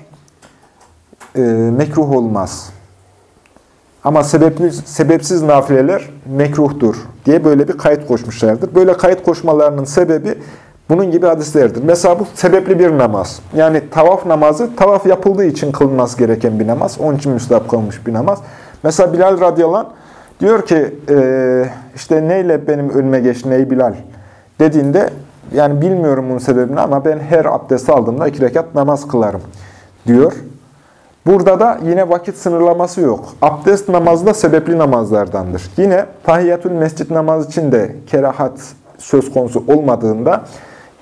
e, mekruh olmaz. Ama sebepli, sebepsiz nafileler mekruhtur diye böyle bir kayıt koşmuşlardır. Böyle kayıt koşmalarının sebebi bunun gibi hadislerdir. Mesela bu sebepli bir namaz. Yani tavaf namazı tavaf yapıldığı için kılınması gereken bir namaz. Onun için müstahap kılmış bir namaz. Mesela Bilal radıyallahu diyor ki e, işte neyle benim önüme geçti ey Bilal dediğinde yani bilmiyorum bunun sebebini ama ben her abdest aldığımda iki rekat namaz kılarım diyor. Burada da yine vakit sınırlaması yok. Abdest namazı da sebepli namazlardandır. Yine tahiyyatül mescit namazı için de kerahat söz konusu olmadığında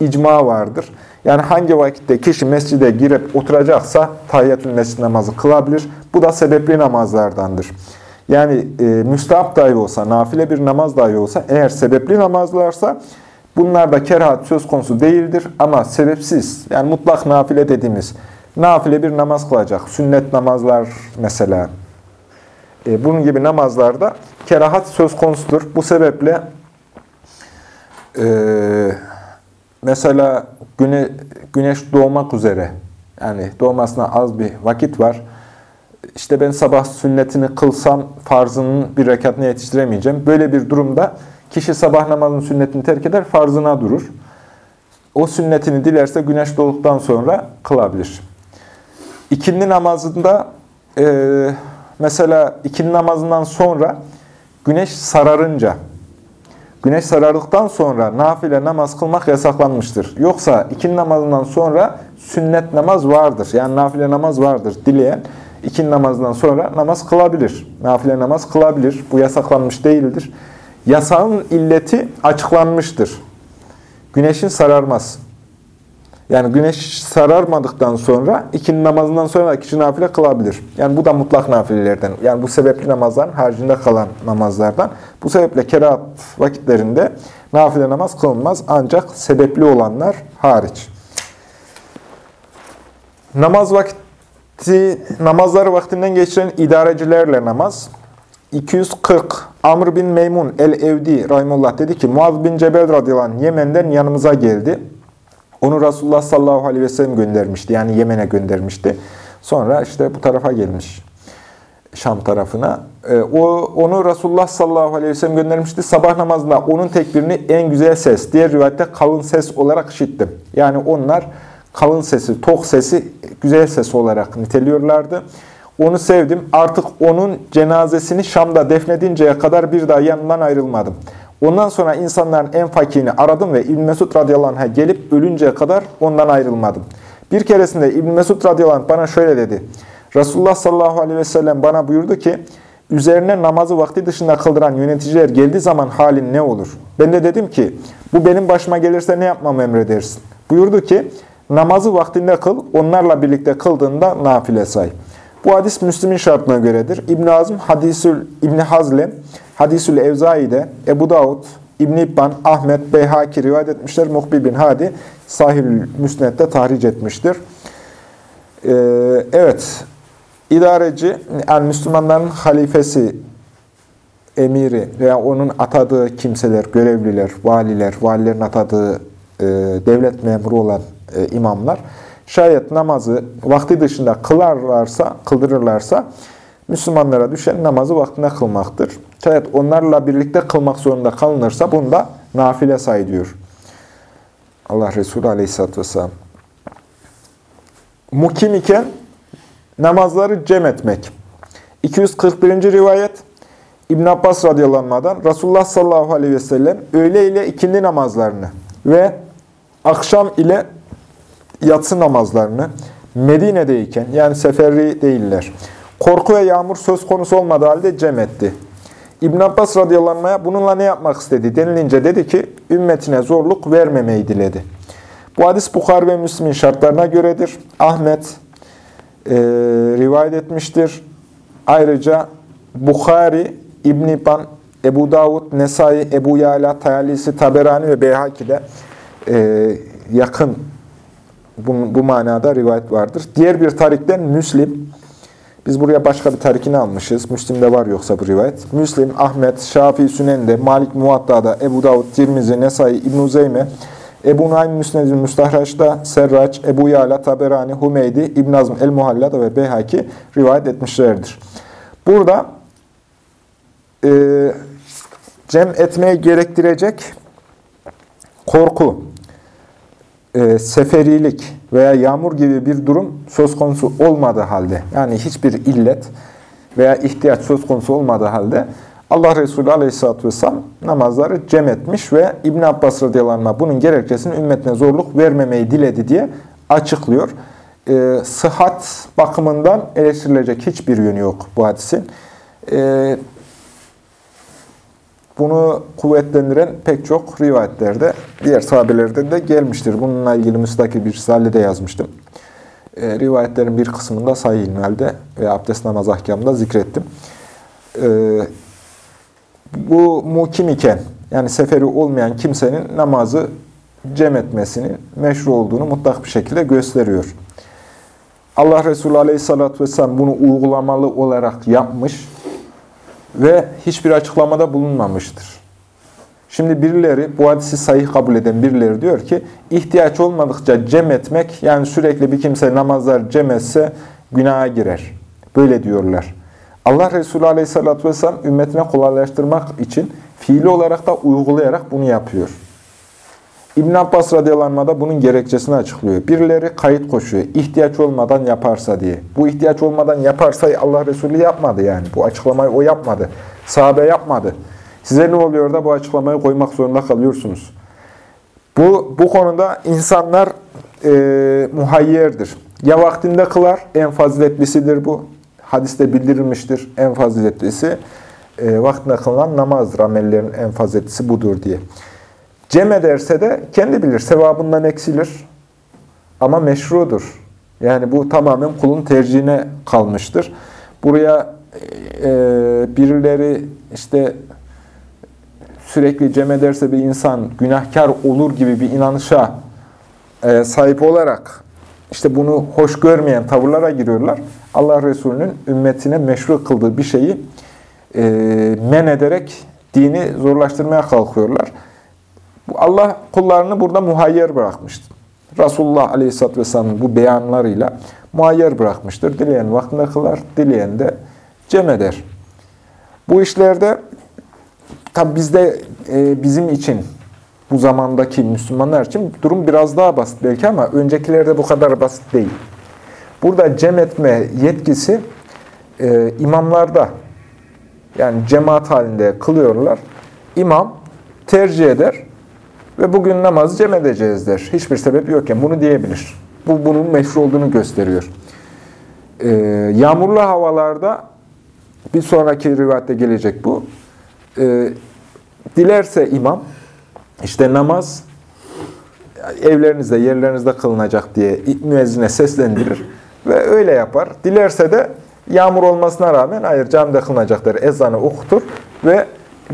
icma vardır. Yani hangi vakitte kişi mescide girip oturacaksa tahiyyatül mescid namazı kılabilir. Bu da sebepli namazlardandır. Yani e, müstahap dahi olsa, nafile bir namaz dahi olsa, eğer sebepli namazlarsa bunlarda kerahat söz konusu değildir. Ama sebepsiz, yani mutlak nafile dediğimiz nafile bir namaz kılacak. Sünnet namazlar mesela. E, bunun gibi namazlarda kerahat söz konusudur. Bu sebeple e, mesela güne, güneş doğmak üzere, yani doğmasına az bir vakit var. İşte ben sabah sünnetini kılsam farzının bir rekatını yetiştiremeyeceğim. Böyle bir durumda kişi sabah namazının sünnetini terk eder, farzına durur. O sünnetini dilerse güneş doğduktan sonra kılabilir. İkindi namazında e, mesela ikindi namazından sonra güneş sararınca, güneş sarardıktan sonra nafile namaz kılmak yasaklanmıştır. Yoksa ikindi namazından sonra sünnet namaz vardır. Yani nafile namaz vardır dileyen ikindi namazından sonra namaz kılabilir. Nafile namaz kılabilir. Bu yasaklanmış değildir. Yasağın illeti açıklanmıştır. Güneşin sararmaz. Yani güneş sararmadıktan sonra ikindi namazından sonra kişi nafile kılabilir. Yani bu da mutlak nafilelerden. Yani bu sebepli namazların haricinde kalan namazlardan. Bu sebeple kerahat vakitlerinde nafile namaz kılınmaz. Ancak sebepli olanlar hariç. Namaz vakti, namazları vaktinden geçiren idarecilerle namaz. 240 Amr bin Meymun el-Evdi Rahimullah dedi ki Muaz bin Cebel radıyallahu anh Yemen'den yanımıza geldi. Onu Resulullah sallallahu aleyhi ve sellem göndermişti. Yani Yemen'e göndermişti. Sonra işte bu tarafa gelmiş. Şam tarafına. E, o Onu Resulullah sallallahu aleyhi ve sellem göndermişti. Sabah namazında onun tekbirini en güzel ses, diğer rivayette kalın ses olarak işittim. Yani onlar kalın sesi, tok sesi güzel ses olarak niteliyorlardı. Onu sevdim. Artık onun cenazesini Şam'da defnedinceye kadar bir daha yanından ayrılmadım. Ondan sonra insanların en fakirini aradım ve İbn Mesud radıyallahu anh'a gelip ölünceye kadar ondan ayrılmadım. Bir keresinde İbn Mesud radıyallahu anh bana şöyle dedi. Resulullah sallallahu aleyhi ve sellem bana buyurdu ki, üzerine namazı vakti dışında kıldıran yöneticiler geldiği zaman halin ne olur? Ben de dedim ki, bu benim başıma gelirse ne yapmamı emredersin? Buyurdu ki, namazı vaktinde kıl, onlarla birlikte kıldığında nafile say. Bu hadis Müslim'in şartına göredir. İbn Azm Hadisül İbn Hazlem Hadisül Evzai'de Ebu Davud, İbn İbban, Ahmet, Beyhaki rivayet etmişler. Muhbil bin Hadi Sahih-ül Müsned'de tahric etmiştir. Ee, evet, idareci, yani Müslümanların halifesi, emiri veya onun atadığı kimseler, görevliler, valiler, valilerin atadığı e, devlet memuru olan e, imamlar, şayet namazı vakti dışında kılarlarsa, kıldırırlarsa, Müslümanlara düşen namazı vaktinde kılmaktır. Şayet onlarla birlikte kılmak zorunda kalınırsa bunda nafile say diyor. Allah Resulü Aleyhisselatü Vesselam. Mukim iken namazları cem etmek. 241. rivayet İbn Abbas radıyallahu Resulullah sallallahu aleyhi ve sellem öğle ile ikindi namazlarını ve akşam ile yatsı namazlarını Medine'deyken yani seferri değiller korku ve yağmur söz konusu olmadığı halde cem etti. İbn Abbas radıyallahu bununla ne yapmak istedi denilince dedi ki ümmetine zorluk vermemeyi diledi. Bu hadis Bukhar ve Müslim'in şartlarına göredir. Ahmet e, rivayet etmiştir. Ayrıca Bukhari, İbn İbban, Ebu Davud, Nesai, Ebu Yala, Tayalisi, Taberani ve Beyhaki'de e, yakın bu, bu manada rivayet vardır. Diğer bir tarikten Müslim, biz buraya başka bir tarikini almışız. Müslim'de var yoksa bu rivayet. Müslim, Ahmet, Şafii Sünen'de, Malik Muvatta'da, Ebu Davud, Tirmizi, Nesai, İbn-i Zeyme, Ebu Naim Müsnedül Müstahraç'ta, Serraç, Ebu Yala, Taberani, Humeydi, İbn Azm el-Muhallada ve Beyhaki rivayet etmişlerdir. Burada e, cem etmeyi gerektirecek korku, e, seferilik veya yağmur gibi bir durum söz konusu olmadığı halde, yani hiçbir illet veya ihtiyaç söz konusu olmadığı halde Allah Resulü Aleyhisselatü Vesselam namazları cem etmiş ve İbn Abbas radıyallahu bunun gerekçesini ümmetine zorluk vermemeyi diledi diye açıklıyor. E, sıhhat bakımından eleştirilecek hiçbir yönü yok bu hadisin. E, bunu kuvvetlendiren pek çok rivayetlerde, diğer sahabelerden de gelmiştir. Bununla ilgili müstakil bir risale yazmıştım. E, rivayetlerin bir kısmında Sahih İlmihal'de ve abdest namaz ahkamında zikrettim. E, bu mukim iken, yani seferi olmayan kimsenin namazı cem etmesinin meşru olduğunu mutlak bir şekilde gösteriyor. Allah Resulü Aleyhisselatü Vesselam bunu uygulamalı olarak yapmış ve hiçbir açıklamada bulunmamıştır. Şimdi birileri, bu hadisi sahih kabul eden birileri diyor ki, ihtiyaç olmadıkça cem etmek, yani sürekli bir kimse namazlar cem etse günaha girer. Böyle diyorlar. Allah Resulü Aleyhisselatü Vesselam ümmetine kolaylaştırmak için fiili olarak da uygulayarak bunu yapıyor. İbn Abbas radıyallahu da bunun gerekçesini açıklıyor. Birileri kayıt koşuyor. ihtiyaç olmadan yaparsa diye. Bu ihtiyaç olmadan yaparsa Allah Resulü yapmadı yani. Bu açıklamayı o yapmadı. Sahabe yapmadı. Size ne oluyor da bu açıklamayı koymak zorunda kalıyorsunuz. Bu, bu konuda insanlar e, muhayyerdir. Ya vaktinde kılar, en faziletlisidir bu. Hadiste bildirilmiştir, en faziletlisi. E, vaktinde kılınan namazdır, amellerin en faziletlisi budur diye. Cem ederse de kendi bilir, sevabından eksilir. Ama meşrudur. Yani bu tamamen kulun tercihine kalmıştır. Buraya e, birileri işte sürekli cem ederse bir insan günahkar olur gibi bir inanışa e, sahip olarak işte bunu hoş görmeyen tavırlara giriyorlar. Allah Resulü'nün ümmetine meşru kıldığı bir şeyi e, men ederek dini zorlaştırmaya kalkıyorlar. Allah kullarını burada muhayyer bırakmıştır. Resulullah Aleyhisselatü Vesselam'ın bu beyanlarıyla muhayyer bırakmıştır. Dileyen vaktinde kılar, dileyen de cem eder. Bu işlerde tabi bizde e, bizim için bu zamandaki Müslümanlar için durum biraz daha basit belki ama öncekilerde bu kadar basit değil. Burada cem etme yetkisi e, imamlarda yani cemaat halinde kılıyorlar. İmam tercih eder. Ve bugün namazı cem edeceğiz der. Hiçbir sebep yokken bunu diyebilir. Bu bunun meşru olduğunu gösteriyor. Ee, yağmurlu havalarda bir sonraki rivayette gelecek bu. Ee, dilerse imam işte namaz evlerinizde, yerlerinizde kılınacak diye müezzine seslendirir ve öyle yapar. Dilerse de yağmur olmasına rağmen hayır camide kılınacak der. Ezanı okutur ve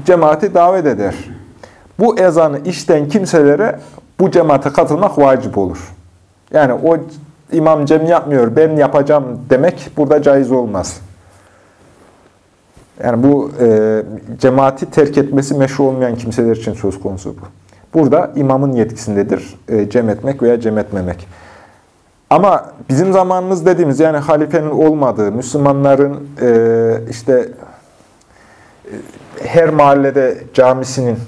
cemaati davet eder bu ezanı işten kimselere bu cemaate katılmak vacip olur. Yani o imam cem yapmıyor, ben yapacağım demek burada caiz olmaz. Yani bu e, cemaati terk etmesi meşru olmayan kimseler için söz konusu bu. Burada imamın yetkisindedir e, cem etmek veya cem etmemek. Ama bizim zamanımız dediğimiz yani halifenin olmadığı, Müslümanların e, işte e, her mahallede camisinin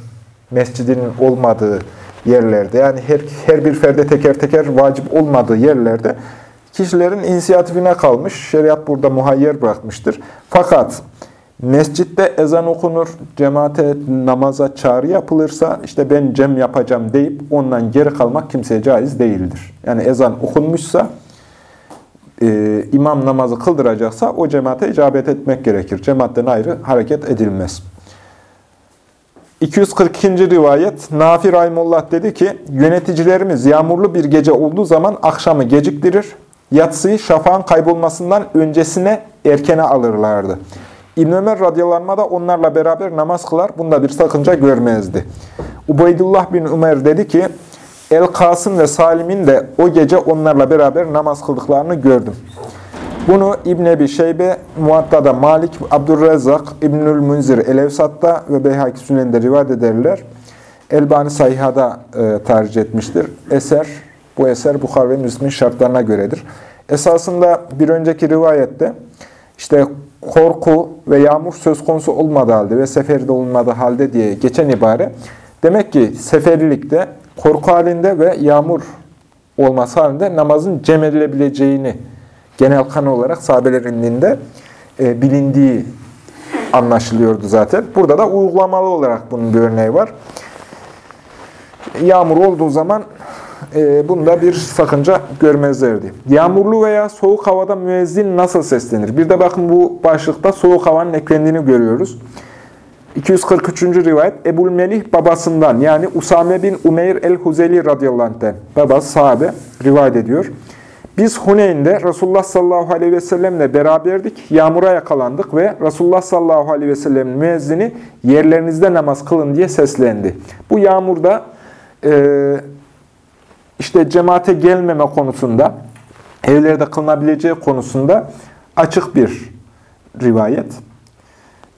mescidinin olmadığı yerlerde, yani her, her bir ferde teker teker vacip olmadığı yerlerde kişilerin inisiyatifine kalmış. Şeriat burada muhayyer bırakmıştır. Fakat mescitte ezan okunur, cemaate namaza çağrı yapılırsa, işte ben cem yapacağım deyip ondan geri kalmak kimseye caiz değildir. Yani ezan okunmuşsa, e, imam namazı kıldıracaksa o cemaate icabet etmek gerekir. Cemaatten ayrı hareket edilmez. 242. rivayet Nafi Rahimullah dedi ki yöneticilerimiz yağmurlu bir gece olduğu zaman akşamı geciktirir. Yatsıyı şafağın kaybolmasından öncesine erkene alırlardı. İbn Ömer radyalanma da onlarla beraber namaz kılar. Bunda bir sakınca görmezdi. Ubeydullah bin Ömer dedi ki El-Kasım ve Salim'in de o gece onlarla beraber namaz kıldıklarını gördüm. Bunu İbn Ebi Şeybe, Muatta'da Malik, Abdurrezzak, İbnül Münzir El-Evsat'ta ve Beyhaki Sünen'de rivayet ederler. Elbani Sayha'da e, tercih etmiştir. Eser, bu eser Bukhar ve Müslim'in şartlarına göredir. Esasında bir önceki rivayette işte korku ve yağmur söz konusu olmadığı halde ve seferde olmadığı halde diye geçen ibare demek ki seferlilikte korku halinde ve yağmur olması halinde namazın cem edilebileceğini genel kanı olarak sahabelerin dinde e, bilindiği anlaşılıyordu zaten. Burada da uygulamalı olarak bunun bir örneği var. Yağmur olduğu zaman e, bunda bir sakınca görmezlerdi. Yağmurlu veya soğuk havada müezzin nasıl seslenir? Bir de bakın bu başlıkta soğuk havanın eklendiğini görüyoruz. 243. rivayet Ebul Melih babasından yani Usame bin Umeyr el-Huzeli radıyallahu anh'ten babası sahabe rivayet ediyor. Biz Huneyn'de Resulullah sallallahu aleyhi ve sellemle beraberdik. Yağmura yakalandık ve Resulullah sallallahu aleyhi ve sellem'in müezzini yerlerinizde namaz kılın diye seslendi. Bu yağmurda e, işte cemaate gelmeme konusunda, evlerde kılınabileceği konusunda açık bir rivayet.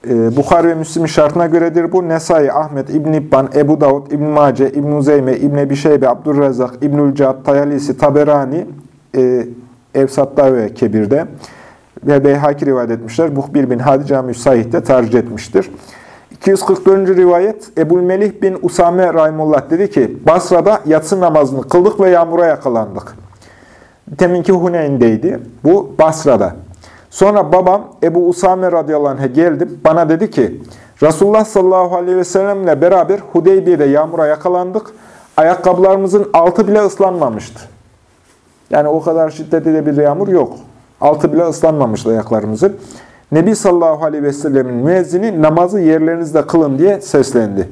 E, Bukhari ve Müslim'in şartına göredir bu. Nesai, Ahmet, İbn İbban, Ebu Davud, İbn Mace, İbn Uzeyme, İbn Ebi Şeybe, Abdurrezzak, İbnül Cad, Tayalisi, Taberani, e, Evsat'ta ve Kebir'de ve Beyhaki rivayet etmişler. Muhbir bin Hadi Cami-i Sahih'te tercih etmiştir. 244. rivayet Ebul Melih bin Usame Rahimullah dedi ki Basra'da yatsı namazını kıldık ve yağmura yakalandık. Teminki Huneyn'deydi. Bu Basra'da. Sonra babam Ebu Usame radıyallahu anh'a geldim. Bana dedi ki Resulullah sallallahu aleyhi ve sellemle beraber Hudeybiye'de yağmura yakalandık. Ayakkabılarımızın altı bile ıslanmamıştı. Yani o kadar şiddetli de bir yağmur yok. Altı bile ıslanmamıştı ayaklarımızın. Nebi sallallahu aleyhi ve sellemin müezzini namazı yerlerinizde kılın diye seslendi.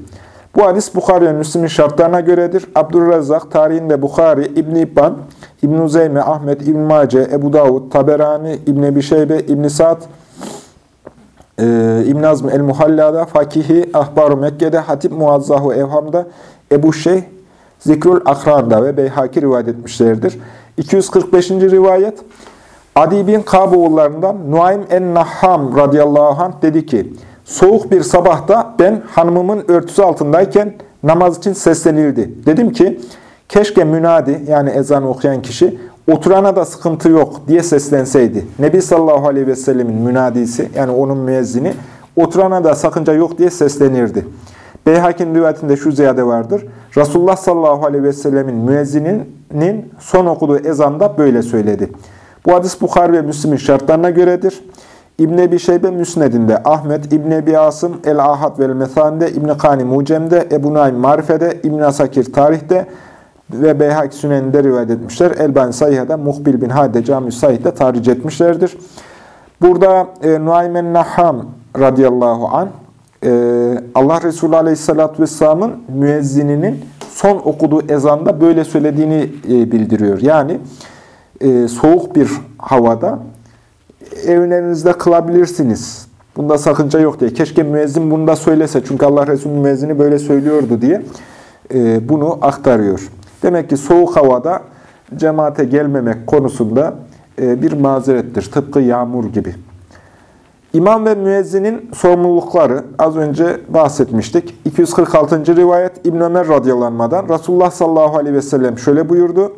Bu hadis Bukhari ve Müslim'in şartlarına göredir. Abdurrezzak, tarihinde Bukhari, İbn-i İbban, İbn-i Zeyme, Ahmet, İbn Mace, Ebu Davud, Taberani, İbn-i Ebi Şeybe, İbn-i Sa'd, e, İbn Azm el-Muhalla'da, Fakihi, Ahbar-ı Mekke'de, Hatip Muazzahu Evham'da, Ebu Şeyh, Zikrül Akran'da ve Beyhaki rivayet etmişlerdir. 245. rivayet, Adi bin Kaboğullarından Nuaym en-Nahham radıyallahu anh dedi ki, Soğuk bir sabahta ben hanımımın örtüsü altındayken namaz için seslenildi. Dedim ki, keşke münadi yani ezan okuyan kişi oturana da sıkıntı yok diye seslenseydi. Nebi sallallahu aleyhi ve sellemin münadisi yani onun müezzini oturana da sakınca yok diye seslenirdi. Beyhakin rivayetinde şu ziyade vardır. Resulullah sallallahu aleyhi ve sellemin müezzininin son okuduğu ezanda böyle söyledi. Bu hadis Bukhari ve Müslim'in şartlarına göredir. İbn Ebi Şeybe Müsned'inde, Ahmet İbn Ebi Asım El-Ahad ve El-Methan'de, İbn Kani Mucem'de, Ebu Naim Marife'de, İbn Asakir Tarih'te ve Beyhak Sünen'de rivayet etmişler. Elbani Sayıha'da Muhbil bin Hade Cami-i Said'de tarih etmişlerdir. Burada e, Nuaymen Naham radıyallahu an e, Allah Resulü Aleyhisselatü Vesselam'ın müezzininin son okuduğu ezanda böyle söylediğini e, bildiriyor. Yani e, soğuk bir havada evlerinizde kılabilirsiniz. Bunda sakınca yok diye. Keşke müezzin bunu da söylese. Çünkü Allah Resulü müezzini böyle söylüyordu diye e, bunu aktarıyor. Demek ki soğuk havada cemaate gelmemek konusunda e, bir mazerettir. Tıpkı yağmur gibi. İmam ve müezzinin sorumlulukları az önce bahsetmiştik. 246. rivayet İbn Ömer radıyallahu Resulullah sallallahu aleyhi ve sellem şöyle buyurdu.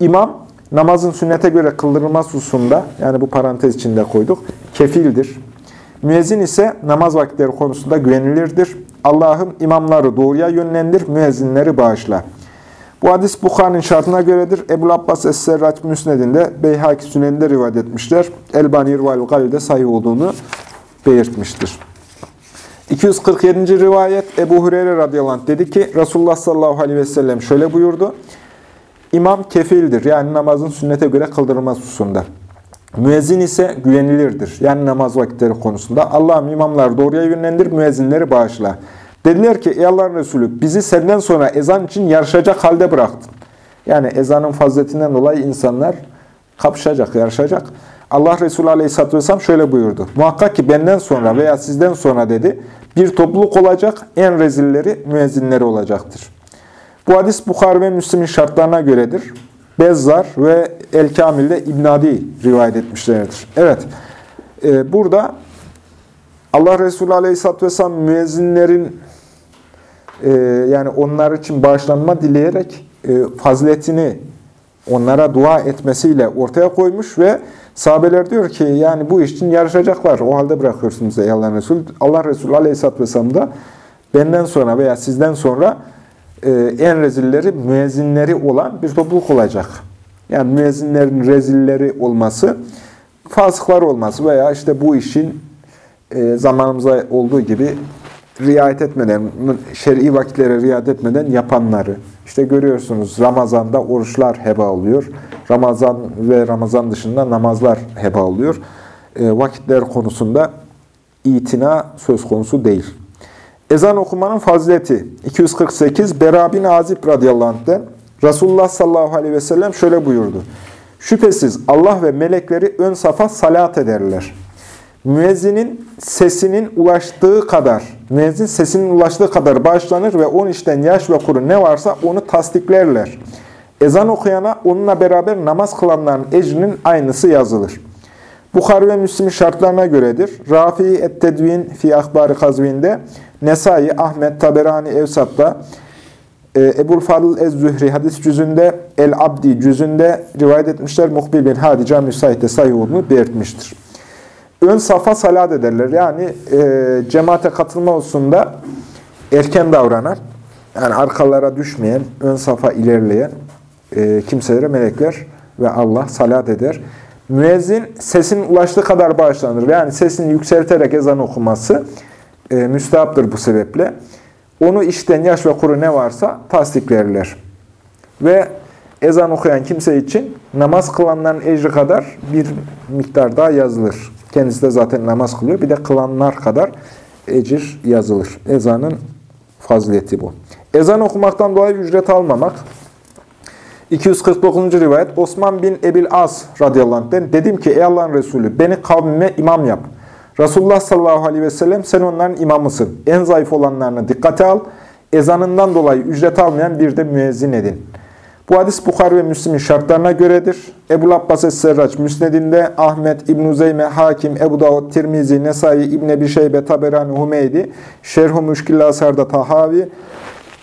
İmam namazın sünnete göre kıldırılması hususunda, yani bu parantez içinde koyduk, kefildir. Müezzin ise namaz vakitleri konusunda güvenilirdir. Allah'ım imamları doğruya yönlendir, müezzinleri bağışla. Bu hadis Bukhari'nin şartına göredir. Ebu Abbas Es-Serraç Müsned'inde Beyhaki Sünen'de rivayet etmişler. Elbani Rivayl Galil'de sayı olduğunu belirtmiştir. 247. rivayet Ebu Hureyre radıyallahu anh dedi ki Resulullah sallallahu aleyhi ve sellem şöyle buyurdu. İmam kefildir. Yani namazın sünnete göre kıldırılması hususunda. Müezzin ise güvenilirdir. Yani namaz vakitleri konusunda. Allah'ım imamlar doğruya yönlendir, müezzinleri bağışla. Dediler ki ey Allah'ın Resulü bizi senden sonra ezan için yarışacak halde bıraktın. Yani ezanın faziletinden dolayı insanlar kapışacak, yarışacak. Allah Resulü Aleyhisselatü Vesselam şöyle buyurdu. Muhakkak ki benden sonra veya sizden sonra dedi bir topluluk olacak, en rezilleri müezzinleri olacaktır. Bu hadis Bukhari ve Müslim'in şartlarına göredir. Bezzar ve El-Kamil'de İbn Adi rivayet etmişlerdir. Evet, e, burada Allah Resulü Aleyhisselatü Vesselam müezzinlerin e, yani onlar için bağışlanma dileyerek e, faziletini onlara dua etmesiyle ortaya koymuş ve sahabeler diyor ki yani bu iş için yarışacaklar. O halde bırakıyorsunuz ey Allah Resulü. Allah Resulü Aleyhisselatü Vesselam da benden sonra veya sizden sonra e, en rezilleri müezzinleri olan bir topluluk olacak. Yani müezzinlerin rezilleri olması, fasıklar olması veya işte bu işin e, zamanımızda olduğu gibi riayet etmeden, şer'i vakitlere riayet etmeden yapanları. İşte görüyorsunuz Ramazan'da oruçlar heba oluyor. Ramazan ve Ramazan dışında namazlar heba oluyor. E, vakitler konusunda itina söz konusu değil. Ezan okumanın fazileti 248 Bera bin Azib radıyallahu anh'den Resulullah sallallahu aleyhi ve sellem şöyle buyurdu. Şüphesiz Allah ve melekleri ön safa salat ederler. Müezzinin sesinin ulaştığı kadar, müezzin sesinin ulaştığı kadar başlanır ve on işten yaş ve kuru ne varsa onu tasdiklerler. Ezan okuyana onunla beraber namaz kılanların ecrinin aynısı yazılır. Bukhari ve Müslim şartlarına göredir. Rafi et-Tedvin fi Akbari Kazvin'de, Nesai, Ahmet, Taberani, Evsat'ta, e, Ebul Fadıl Ez-Zühri hadis cüzünde, El-Abdi cüzünde rivayet etmişler. Muhbil bin Hadi Cami Said'de sayı olduğunu belirtmiştir. Ön safa salat ederler. Yani e, cemaate katılma hususunda erken davranan, yani arkalara düşmeyen, ön safa ilerleyen e, kimselere melekler ve Allah salat eder. Müezzin sesin ulaştığı kadar bağışlanır. Yani sesini yükselterek ezan okuması e, müstahaptır bu sebeple. Onu işten yaş ve kuru ne varsa tasdiklerler. Ve ezan okuyan kimse için namaz kılanların ecri kadar bir miktar daha yazılır. Kendisi de zaten namaz kılıyor. Bir de kılanlar kadar ecir yazılır. Ezanın fazileti bu. Ezan okumaktan dolayı ücret almamak. 249. rivayet Osman bin Ebil As radıyallahu anh'den dedim ki ey Allah'ın Resulü beni kavmime imam yap. Resulullah sallallahu aleyhi ve sellem sen onların imamısın. En zayıf olanlarını dikkate al. Ezanından dolayı ücret almayan bir de müezzin edin. Bu hadis Bukhari ve Müslim'in şartlarına göredir. Ebu Abbas Es-Serraç Müsned'inde Ahmet, İbn-i Zeyme, Hakim, Ebu Davud, Tirmizi, Nesai, İbn Ebi Şeybe, Taberani, Humeydi, Şerh-u Müşkil Asar'da Tahavi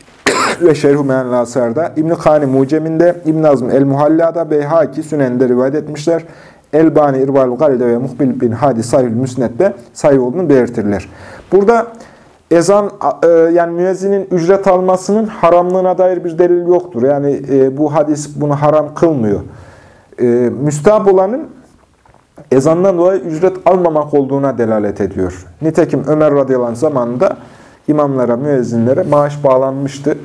[COUGHS] ve Şerh-u Meğenl Asar'da, İbn-i Kani Mucem'inde, İbn Azm El-Muhalla'da, Beyhaki Sünen'de rivayet etmişler. Elbani İrval Galide ve Muhbil bin Hadi Sahih Müsned'de sayı olduğunu belirtirler. Burada ezan e, yani müezzinin ücret almasının haramlığına dair bir delil yoktur. Yani e, bu hadis bunu haram kılmıyor. E, müstahap olanın ezandan dolayı ücret almamak olduğuna delalet ediyor. Nitekim Ömer radıyallahu anh zamanında imamlara, müezzinlere maaş bağlanmıştı.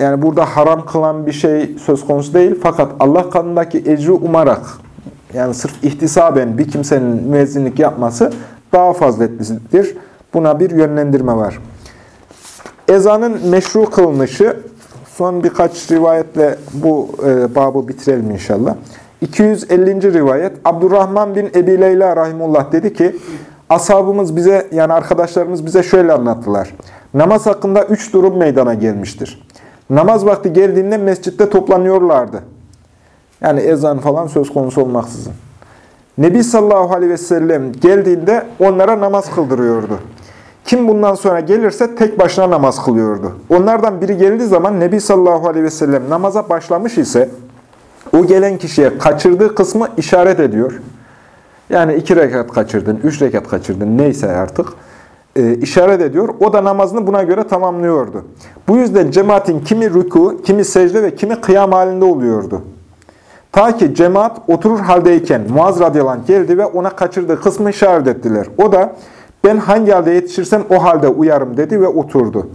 Yani burada haram kılan bir şey söz konusu değil. Fakat Allah katındaki ecri umarak, yani sırf ihtisaben bir kimsenin müezzinlik yapması daha faziletlidir. Buna bir yönlendirme var. Ezanın meşru kılınışı, son birkaç rivayetle bu e, babı bitirelim inşallah. 250. rivayet, Abdurrahman bin Ebi Leyla Rahimullah dedi ki, ashabımız bize, yani arkadaşlarımız bize şöyle anlattılar. Namaz hakkında üç durum meydana gelmiştir. Namaz vakti geldiğinde mescitte toplanıyorlardı. Yani ezan falan söz konusu olmaksızın. Nebi sallallahu aleyhi ve sellem geldiğinde onlara namaz kıldırıyordu. Kim bundan sonra gelirse tek başına namaz kılıyordu. Onlardan biri geldiği zaman Nebi sallallahu aleyhi ve sellem namaza başlamış ise o gelen kişiye kaçırdığı kısmı işaret ediyor. Yani iki rekat kaçırdın, üç rekat kaçırdın neyse artık e, işaret ediyor. O da namazını buna göre tamamlıyordu. Bu yüzden cemaatin kimi rüku, kimi secde ve kimi kıyam halinde oluyordu. Ta ki cemaat oturur haldeyken Muaz radıyallahu geldi ve ona kaçırdığı kısmı işaret ettiler. O da ben hangi halde yetişirsem o halde uyarım dedi ve oturdu.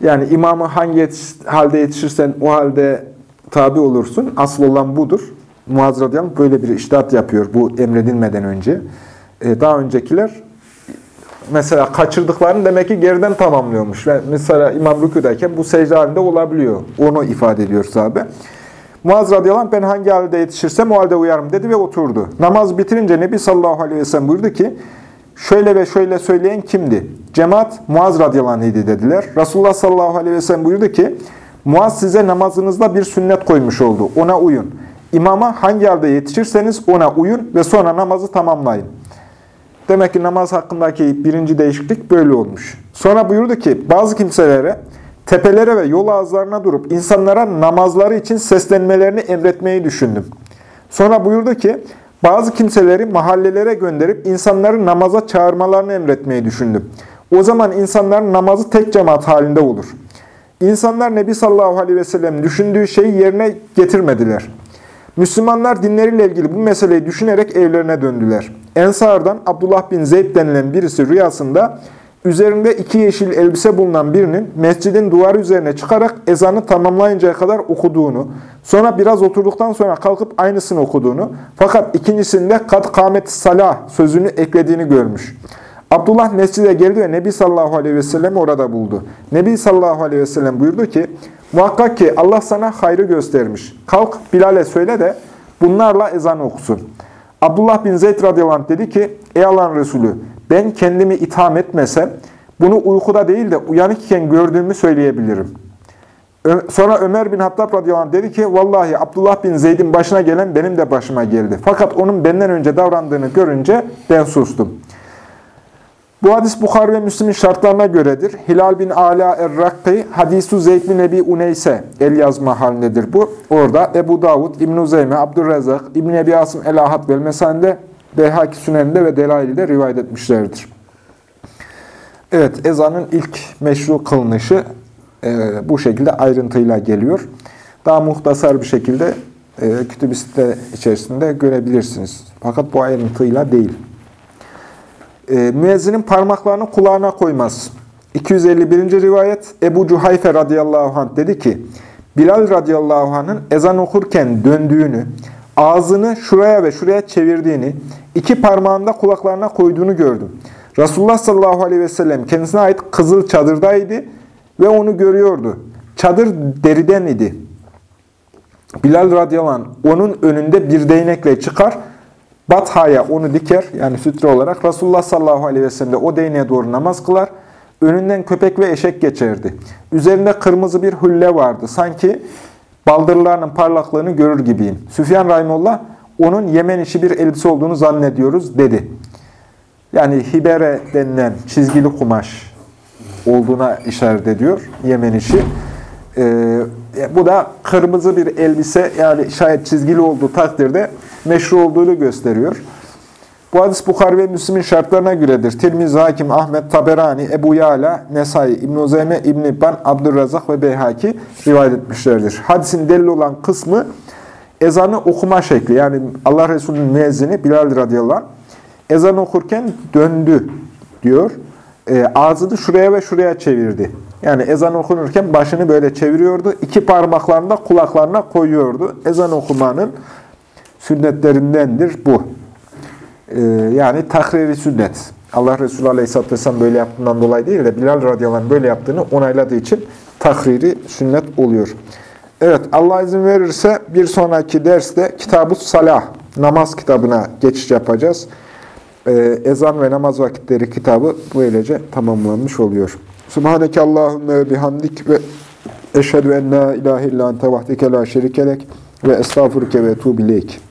Yani imamı hangi yetiş, halde yetişirsen o halde tabi olursun. Asıl olan budur. Muaz radıyallahu böyle bir iştahat yapıyor bu emredilmeden önce. Ee, daha öncekiler mesela kaçırdıklarını demek ki geriden tamamlıyormuş. Mesela imam rüküdeyken bu secde halinde olabiliyor. Onu ifade ediyor sahabe. Muaz radıyallahu anh ben hangi halde yetişirsem o halde uyarım dedi ve oturdu. Namaz bitirince Nebi sallallahu aleyhi ve sellem buyurdu ki şöyle ve şöyle söyleyen kimdi? Cemaat Muaz radıyallahu anh'ydi dediler. Resulullah sallallahu aleyhi ve sellem buyurdu ki, Muaz size namazınızda bir sünnet koymuş oldu. Ona uyun. İmama hangi halde yetişirseniz ona uyun ve sonra namazı tamamlayın. Demek ki namaz hakkındaki birinci değişiklik böyle olmuş. Sonra buyurdu ki bazı kimselere tepelere ve yol ağızlarına durup insanlara namazları için seslenmelerini emretmeyi düşündüm. Sonra buyurdu ki bazı kimseleri mahallelere gönderip insanları namaza çağırmalarını emretmeyi düşündüm. O zaman insanların namazı tek cemaat halinde olur. İnsanlar Nebi sallallahu aleyhi ve sellem düşündüğü şeyi yerine getirmediler. Müslümanlar dinleriyle ilgili bu meseleyi düşünerek evlerine döndüler. Ensardan Abdullah bin Zeyd denilen birisi rüyasında üzerinde iki yeşil elbise bulunan birinin mescidin duvarı üzerine çıkarak ezanı tamamlayıncaya kadar okuduğunu, sonra biraz oturduktan sonra kalkıp aynısını okuduğunu, fakat ikincisinde kat kâmet salah sözünü eklediğini görmüş. Abdullah mescide geldi ve Nebi sallallahu aleyhi ve sellem orada buldu. Nebi sallallahu aleyhi ve sellem buyurdu ki, muhakkak ki Allah sana hayrı göstermiş. Kalk Bilal'e söyle de bunlarla ezan okusun. Abdullah bin Zeyd radıyallahu anh dedi ki, ey Allah'ın Resulü ben kendimi itham etmesem bunu uykuda değil de uyanık iken gördüğümü söyleyebilirim. Sonra Ömer bin Hattab radıyallahu anh dedi ki, Vallahi Abdullah bin Zeyd'in başına gelen benim de başıma geldi. Fakat onun benden önce davrandığını görünce ben sustum. Bu hadis Bukhari ve Müslim'in şartlarına göredir. Hilal bin Ala er-Rakki, Hadisu Zeyd bin Ebi Uneyse el yazma halindedir bu. Orada Ebu Davud, İbn-i Zeyme, Abdurrezzak, İbn-i Ebi Asım el-Ahad vel Mesan'de, Beyhaki Sünen'de ve Delail'de rivayet etmişlerdir. Evet, ezanın ilk meşru kılınışı e, bu şekilde ayrıntıyla geliyor. Daha muhtasar bir şekilde e, kütüb içerisinde görebilirsiniz. Fakat bu ayrıntıyla değil. E, müezzinin parmaklarını kulağına koymaz. 251. rivayet Ebu Cuhayfe radıyallahu anh dedi ki, Bilal radıyallahu anh'ın ezan okurken döndüğünü, ağzını şuraya ve şuraya çevirdiğini, iki parmağında kulaklarına koyduğunu gördüm. Resulullah sallallahu aleyhi ve sellem kendisine ait kızıl çadırdaydı ve onu görüyordu. Çadır deriden idi. Bilal radıyallahu anh onun önünde bir değnekle çıkar, Bathaya onu diker, yani sütre olarak. Resulullah sallallahu aleyhi ve sellem de o değneğe doğru namaz kılar. Önünden köpek ve eşek geçerdi. Üzerinde kırmızı bir hülle vardı. Sanki baldırlarının parlaklığını görür gibiyim. Süfyan Rahimullah onun Yemen işi bir elbise olduğunu zannediyoruz dedi. Yani hibere denilen çizgili kumaş olduğuna işaret ediyor Yemen işi. Ee, bu da kırmızı bir elbise yani şayet çizgili olduğu takdirde meşru olduğunu gösteriyor. Bu hadis Bukhari ve Müslim'in şartlarına göredir. Tirmizi, Hakim, Ahmet, Taberani, Ebu Yala, Nesai, İbn-i Uzeyme, İbn-i İbban, Abdurrazak ve Beyhaki rivayet etmişlerdir. Hadisin delil olan kısmı ezanı okuma şekli. Yani Allah Resulü'nün müezzini Bilal radıyallahu anh ezan okurken döndü diyor. E, ağzını şuraya ve şuraya çevirdi. Yani ezan okunurken başını böyle çeviriyordu. İki parmaklarını da kulaklarına koyuyordu. Ezan okumanın sünnetlerindendir bu. Ee, yani tahriri sünnet. Allah Resulü Aleyhisselatü Vesselam böyle yaptığından dolayı değil de Bilal radıyallahu böyle yaptığını onayladığı için tahriri sünnet oluyor. Evet Allah izin verirse bir sonraki derste Kitab-ı Salah, namaz kitabına geçiş yapacağız. Ee, ezan ve namaz vakitleri kitabı böylece tamamlanmış oluyor. Subhaneke Allahümme bihamdik ve eşhedü en la ilahe illa ente vahdike la şerikelek ve estağfurke ve tuğbileyk.